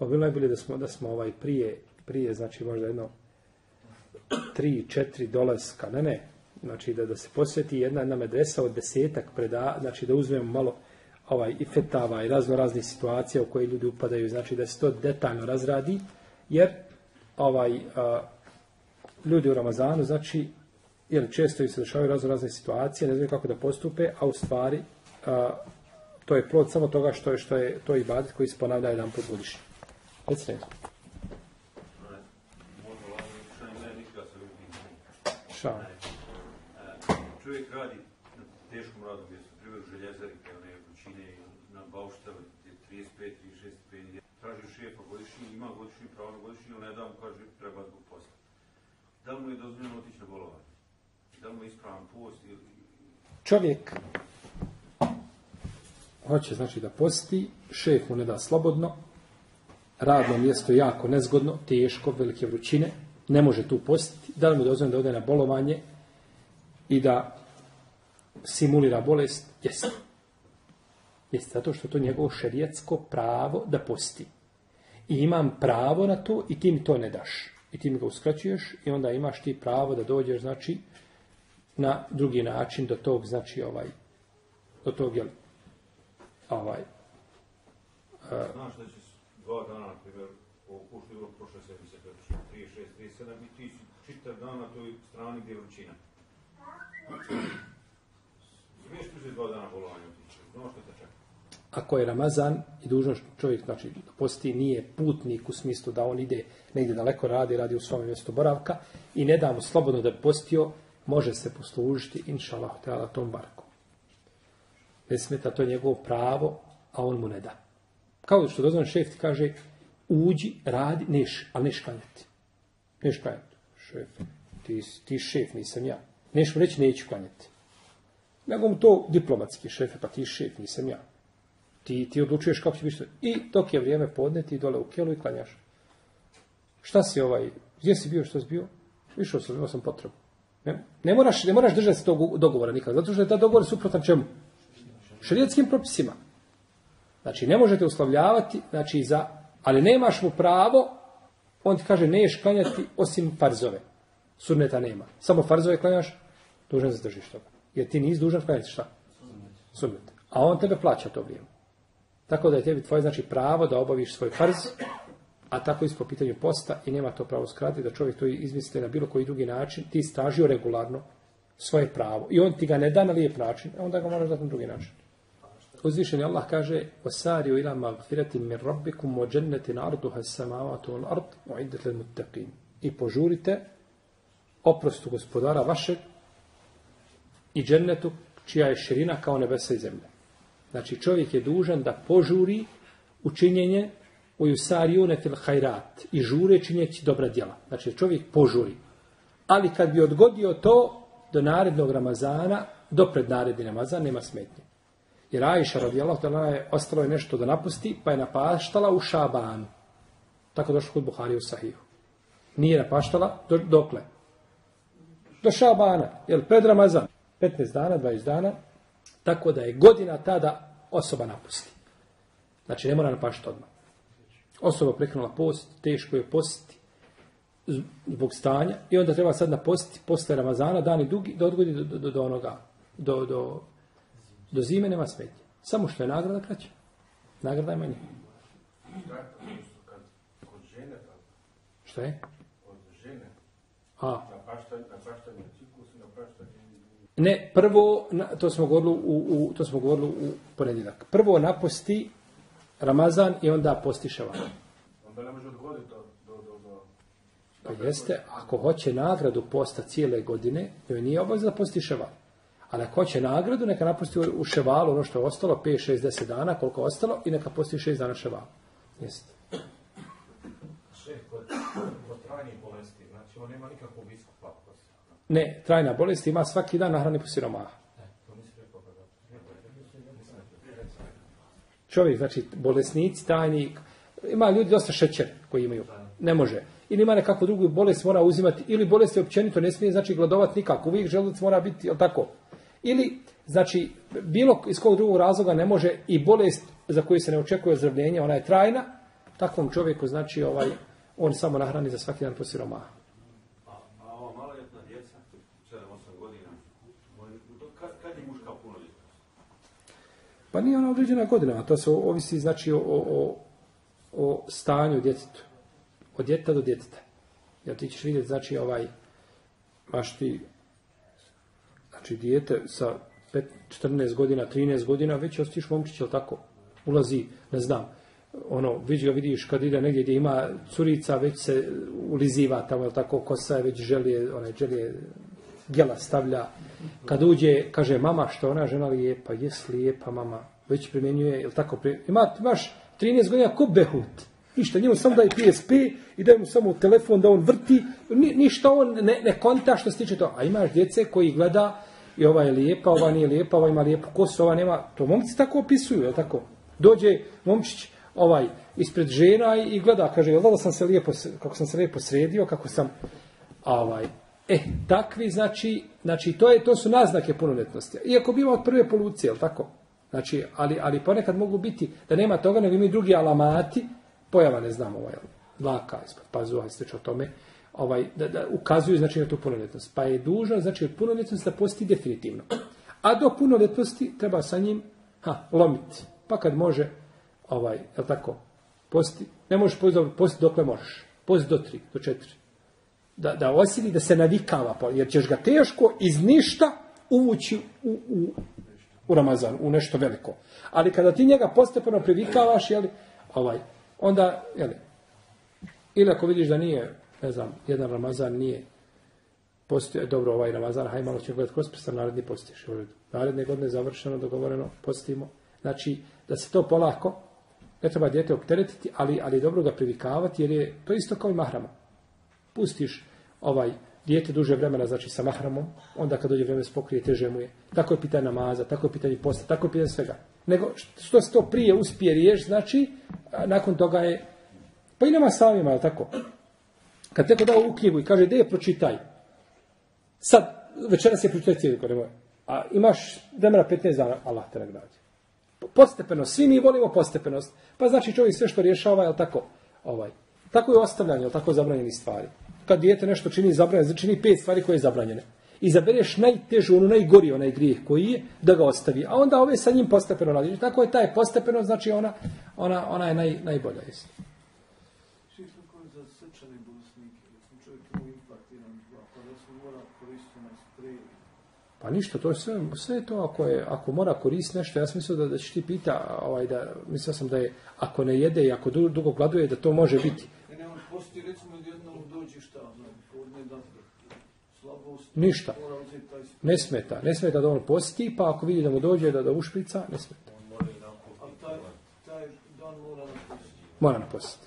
bilo najbolje da smo, da smo ovaj prije, prije, znači možda jedno tri, četiri dolaska, ne, ne, znači da, da se posveti jedna, jedna medresa od desetak preda, znači da uzmemo malo ovaj i fetava i razno raznih situacija u koje ljudi upadaju, znači da se to detaljno razradi, jer ovaj a, ljudi u Ramazanu, znači, jer često im se dešavaju razno razne situacije, ne znaju kako da postupe, a u stvari a, to je plod samo toga što je što je to ibadet koji se ponavlja jedan put godišnje. Recite. Šao čovjek radi na teškom radnom mjestu, primjer u željezari, kao ne vrućine, na bauštavi, 35, 36 stepeni, traži šefa godišnji, ima godišnji pravo na godišnji, on ne da mu kaže treba zbog posla. Da li mu je dozvoljeno otići na bolovanje? Da mu je ispravan post ili... Čovjek hoće znači da posti, šef mu ne da slobodno, radno mjesto jako nezgodno, teško, velike vrućine, ne može tu postiti, da li mu je dozvoljeno da ode na bolovanje, i da simulira bolest, jeste. Jeste, zato što to njegovo šerijetsko pravo da posti. I imam pravo na to i ti mi to ne daš. I ti mi ga uskraćuješ i onda imaš ti pravo da dođeš, znači, na drugi način do tog, znači, ovaj, do tog, jel, ovaj, uh, Znaš da će dva dana, na primjer, kuštu prošle sedmice, 36, 37, i ti čitav dan na toj strani gdje je vrućina. Ako je Ramazan i dužno čovjek, znači, posti nije putnik u smislu da on ide negdje daleko radi, radi u svom mjestu boravka i ne da mu slobodno da bi postio, može se poslužiti, inša Allah, tom barku. Ne smeta, to je njegovo pravo, a on mu ne da. Kao što dozvan šef ti kaže, uđi, radi, neš, ali neš klanjati. Neš klanjati. Šef, ti, ti šef, nisam ja. Neš mu reći, neću klanjati. Nego mu to diplomatski šefe, pa ti šef, nisam ja. Ti, ti odlučuješ kako će biti. I dok je vrijeme podne, ti dole u kelu i klanjaš. Šta si ovaj, gdje si bio, što si bio? Išao sam, imao sam potrebu. Ne, ne, moraš, ne moraš držati tog dogovora nikad, zato što je ta dogovor suprotan čemu? Šerijetskim propisima. Znači, ne možete uslovljavati, znači, za, ali nemaš mu pravo, on ti kaže, neš klanjati osim farzove. Sunneta nema. Samo farzove klanjaš, Dužan se držiš toga. Jer ti nisi dužan klanjati šta? Sunnet. A on tebe plaća to vrijeme. Tako da je tebi tvoje znači pravo da obaviš svoj farz, a tako i po pitanju posta i nema to pravo skrati da čovjek to izmislite na bilo koji drugi način, ti stažio regularno svoje pravo. I on ti ga ne da na lijep način, a onda ga moraš dati na drugi način. Uzvišeni Allah kaže: Osariu ila magfirati min rabbikum wa jannatin 'arduha as-samawati wal ard u'iddat lil muttaqin." I požurite oprostu gospodara vašeg i džennetu čija je širina kao nebesa i zemlja. Znači čovjek je dužan da požuri učinjenje u yusariune fil hajrat i žure činjeći dobra djela. Znači čovjek požuri. Ali kad bi odgodio to do narednog Ramazana, do prednaredni Ramazan, nema smetnje. Jer Aisha radijallahu ta'ala je ostalo je nešto da napusti, pa je napaštala u Šabanu. Tako došlo kod Buhari u Sahihu. Nije napaštala, do, dokle? Do Šabana, jel pred Ramazan. 15 dana, 20 dana, tako da je godina tada osoba napusti. Znači, ne mora napaštati odmah. Osoba prekrenula post, teško je postiti zbog stanja i onda treba sad napostiti posle Ramazana, dani dugi, da odgodi do, do, do onoga, do, do, do zime nema smetnje. Samo što je nagrada kraća. Nagrada je manje. Kad kod žene, tako, Šta je? od žene, A, napaštanje, i napaštanje ne, prvo, to smo govorili u, u, to smo govorili u ponedjeljak. Prvo naposti Ramazan i onda posti Ševal. Onda ne može odgoditi do, do, do, do Pa jeste, ako hoće nagradu posta cijele godine, joj nije obaveza da posti Ševal. Ali ako hoće nagradu, neka napusti u Ševalu ono što je ostalo, 5, 6, 10 dana, koliko je ostalo, i neka posti 6 dana Ševal. Jeste. Šef, kod, kod trajnih bolesti, znači on nema nikakvog iskupa poslije. Ne, trajna bolest ima svaki dan nahrani po siromaha. Čovjek, znači, bolesnici, tajnik, ima ljudi dosta šećer koji imaju. Ne može. Ili ima nekakvu drugu bolest mora uzimati, ili bolest je općenito, ne smije, znači, gladovati nikako. Uvijek želudac mora biti, jel tako? Ili, znači, bilo iz kog drugog razloga ne može i bolest za koju se ne očekuje ozdravljenje, ona je trajna, takvom čovjeku, znači, ovaj, on samo nahrani za svaki dan po siromaha. A, a ova maloljetna djeca, 7-8 godina, oni- to kad, kad je muška punoljetnost? Pa nije ona određena godinama, to se ovisi znači o, o, o, stanju djetetu. Od djeteta do djeteta. Jer ti ćeš vidjeti, znači, ovaj, baš ti, znači, dijete sa pet- 14 godina, 13 godina, već ostiš momčić, jel tako? Ulazi, ne znam, ono, već ga vidiš kad ide negdje gdje ima curica, već se uliziva tamo, jel tako, kosa je već želije, onaj želije gela stavlja. Kad uđe, kaže mama što ona žena lijepa, jes lijepa mama, već primjenjuje, jel tako, pri- ima, imaš 13 godina ko behut. Ništa, njemu samo daje PSP i daje mu samo telefon da on vrti, ni, ništa on ne, ne konta što se tiče to. A imaš djece koji gleda i ova je lijepa, ova nije lijepa, ova ima lijepu kosu, ova nema. To momci tako opisuju, jel tako? Dođe momčić ovaj ispred žena i gleda, kaže, jel da sam se lijepo, kako sam se lijepo sredio, kako sam, ovaj, e, takvi, znači, znači to, je, to su naznake punoljetnosti. Iako biva od prve polucije, jel tako? Znači, ali, ali ponekad mogu biti da nema toga, nego imaju drugi alamati, pojava, ne znam, ovaj, dlaka ispod pazuha i slično tome, ovaj, da, da ukazuju znači na tu punoljetnost. Pa je dužno, znači, od punoljetnosti da posti definitivno. A do punoljetnosti treba sa njim ha, lomiti. Pa kad može, ovaj, je tako, posti, ne možeš posti, posti dokle možeš. Posti do tri, do četiri. Da, da osjeti, da se navikava, po- jer ćeš ga teško iz ništa uvući u, u, u Ramazan, u nešto veliko. Ali kada ti njega postepeno privikavaš, jeli, ovaj, onda, jeli, ili ako vidiš da nije, ne znam, jedan Ramazan nije postio, dobro, ovaj Ramazan, haj malo ćemo gledati kroz prsa, naredni postiš. Naredne godine završeno, dogovoreno, postimo. Znači, da se to polako, ne treba dijete opteretiti, ali, ali dobro ga privikavati, jer je to isto kao i mahrama. Pustiš ovaj dijete duže vremena, znači sa mahramom, onda kad dođe vreme spokrije, teže mu je. Tako je pitanje namaza, tako je pitanje posta, tako je pitanje svega. Nego što se to prije uspije riješ, znači, nakon toga je, pa i nama samima, je tako? Kad teko dao u knjigu i kaže, de je pročitaj. Sad, večeras je pročitaj cijeli nemoj. A imaš vremena 15 dana, Allah te nagradi. Postepeno, svi mi volimo postepenost. Pa znači čovjek sve što rješava, je tako? Ovaj. Tako je ostavljanje, je tako zabranjeni stvari. Kad dijete nešto čini zabranjeno, čini pet stvari koje je zabranjene. Izabereš najtežu, onu najgori onaj grijeh koji je, da ga ostavi. A onda ove sa njim postepeno radi. Tako je taj postepeno, znači ona, ona, ona je naj, najbolja. Dva, pa. Pa ništa, to je sve, sve to ako, je, ako mora koristiti nešto, ja sam mislio da, da će ti pita, ovaj, da, mislio sam da je, ako ne jede i ako du- dugo gladuje, da to može biti. Ne, ne, on posti recimo jednom dođi šta, znam, podne da slabost. Ništa. Ne smeta, ne smeta da on posti, pa ako vidi da mu dođe da, da ušprica, ne smeta. Mora. Mora napostiti.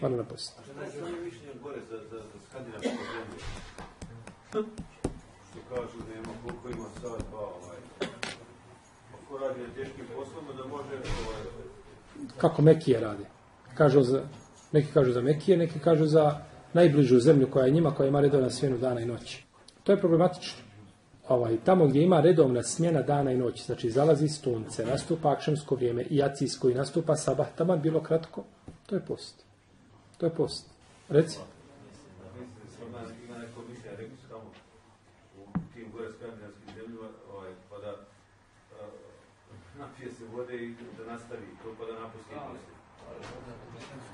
Mora. Što? Što na može, ovaj, Kako Mekije radi? Kažu za, neki kažu za Mekije, neki kažu za najbližu zemlju koja je njima, koja ima redovna smjenu dana i noći. To je problematično. Ovaj, tamo gdje ima redovna smjena dana i noći, znači zalazi sunce, nastupa akšamsko vrijeme i jacijsko i nastupa sabah, tamo bilo kratko, to je post. To je post. Reci.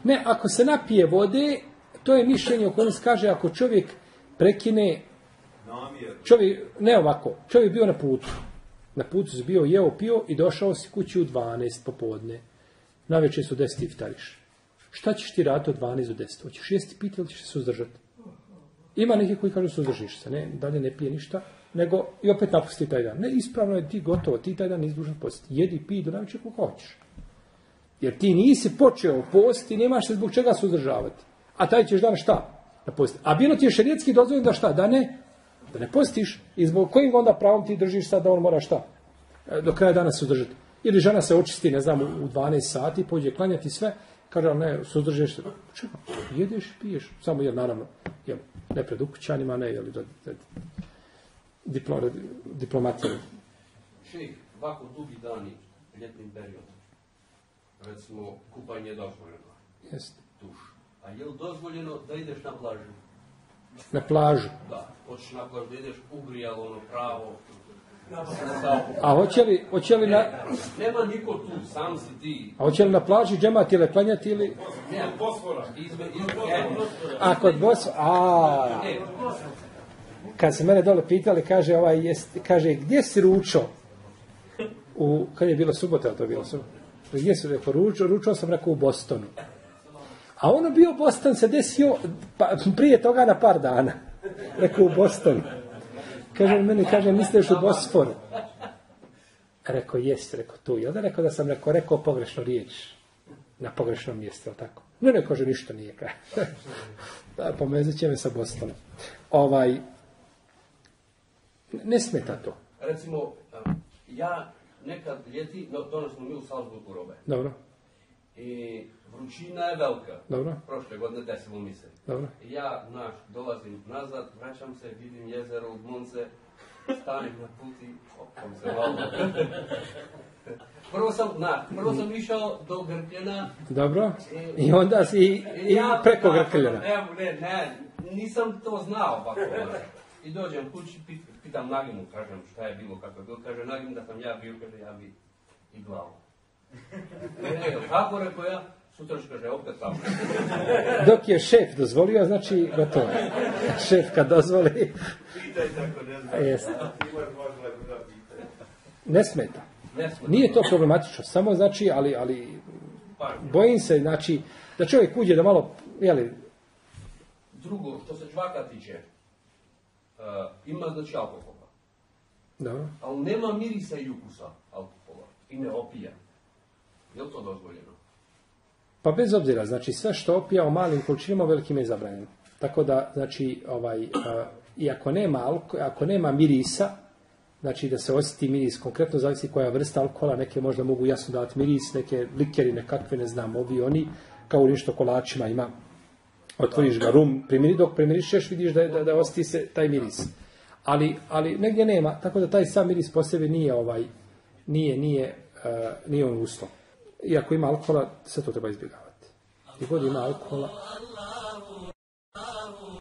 Ne, ako se napije vode, to je mišljenje u kojem se kaže ako čovjek prekine Čovjek, ne ovako, čovjek bio na putu. Na putu si bio, jeo, pio i došao si kući u 12 popodne. Na večer su 10 iftariš. Šta ćeš ti raditi od 12 do 10? Hoćeš jesti piti ili ćeš se suzdržati? Ima neki koji kažu suzdržiš se, ne, dalje ne pije ništa, nego i opet napusti taj dan. Ne, ispravno je ti gotovo, ti taj dan nisi dužan postiti. Jedi, pij do navečer kako hoćeš. Jer ti nisi počeo postiti, nemaš se zbog čega suzdržavati. A taj ćeš dan šta? Da posti. A bilo ti je šerijetski dozvoljeno da šta? Da ne? Da ne postiš. I zbog kojim onda pravom ti držiš sad da on mora šta? E, Do kraja dana suzdržati. Ili žena se očisti, ne znam, u 12 sati, pođe klanjati sve, kaže, ali ne, suzdržeš se. Jedeš, piješ, samo jer naravno, jel, ne pred ukućanima, ne, jel, da, da, diplo, diplomatije. Šejh, ovako dugi dani, ljetni period, recimo kupanje je dozvoljeno, Jeste. tuš. A je li dozvoljeno da ideš na plažu? Na plažu. Da, hoćeš na plažu da ideš ugrijalo ono pravo, sa- A hoće li, hoće li na, Nema niko tu, sam si ti. a hoće li na plaži džemati ili klanjati ili... Ne, Fosfora. izme, izme, A kod Bos... A, e, kad se mene dole pitali, kaže, ovaj, jest, kaže, gdje si ručao? U, kad je bilo subota, to je bilo subota? Gdje si rekao, ručao, ručao sam rekao u Bostonu. A ono bio Boston se desio pa, prije toga na par dana. Rekao u Bostonu. Kaže meni, kaže, misliš u Bosforu? Rekao, jest, rekao tu. I onda rekao da sam rekao, rekao pogrešnu riječ. Na pogrešnom mjestu, tako? Ne, ne, kaže, ništa nije. [LAUGHS] da, pomezit će me sa Bostonom. Ovaj, ne smeta to. recimo, ja nekad ljeti, no, donosimo mi u Salzburgu robe. Dobro, I vrućina je velika. dobro, Prošle godine desilo mi se. dobro. Ja, naš, dolazim nazad, vraćam se, vidim jezero u Monce, stanem na put i opom se malo. prvo sam, na, prvo sam išao do Grkljena. Dobro. I onda si i, i preko Grkljena. Ne, ne, ne, nisam to znao ovako. I dođem kući, pit, pitam Nagimu, kažem šta je bilo, kako je bilo. Kaže Nagim da sam ja bio, kaže ja bi i glavu. Ne, ne, kako rekao ja, sutra ću, kaže, opet tamo. Dok je šef dozvolio, znači gotovo. šef kad dozvoli, pitaj tako, ne znam. jest. Da ne smeta. Ne smeta. Nije to problematično, samo znači, ali, ali bojim se, znači, da čovjek uđe da malo, jeli, Drugo, što se čvaka tiče, uh, ima znači alkohola, dobro, ali nema mirisa i ukusa alkohola i ne opija. Je li to dozvoljeno? Pa bez obzira, znači sve što opija u malim količinama, velikim je zabranjeno. Tako da, znači, ovaj, a, i ako nema, alko, ako nema mirisa, znači da se osjeti miris, konkretno zavisi koja vrsta alkohola, neke možda mogu jasno dati miris, neke likeri, nekakve, ne znam, ovi oni, kao u ništo kolačima ima, otvoriš ga rum, primiri, dok primirišeš vidiš da, da, da osjeti se taj miris. Ali, ali negdje nema, tako da taj sam miris po sebi nije ovaj, nije, nije, uh, nije on uslov. i ako ima alkohola, sve to treba izbjegavati. I god ima alkohola,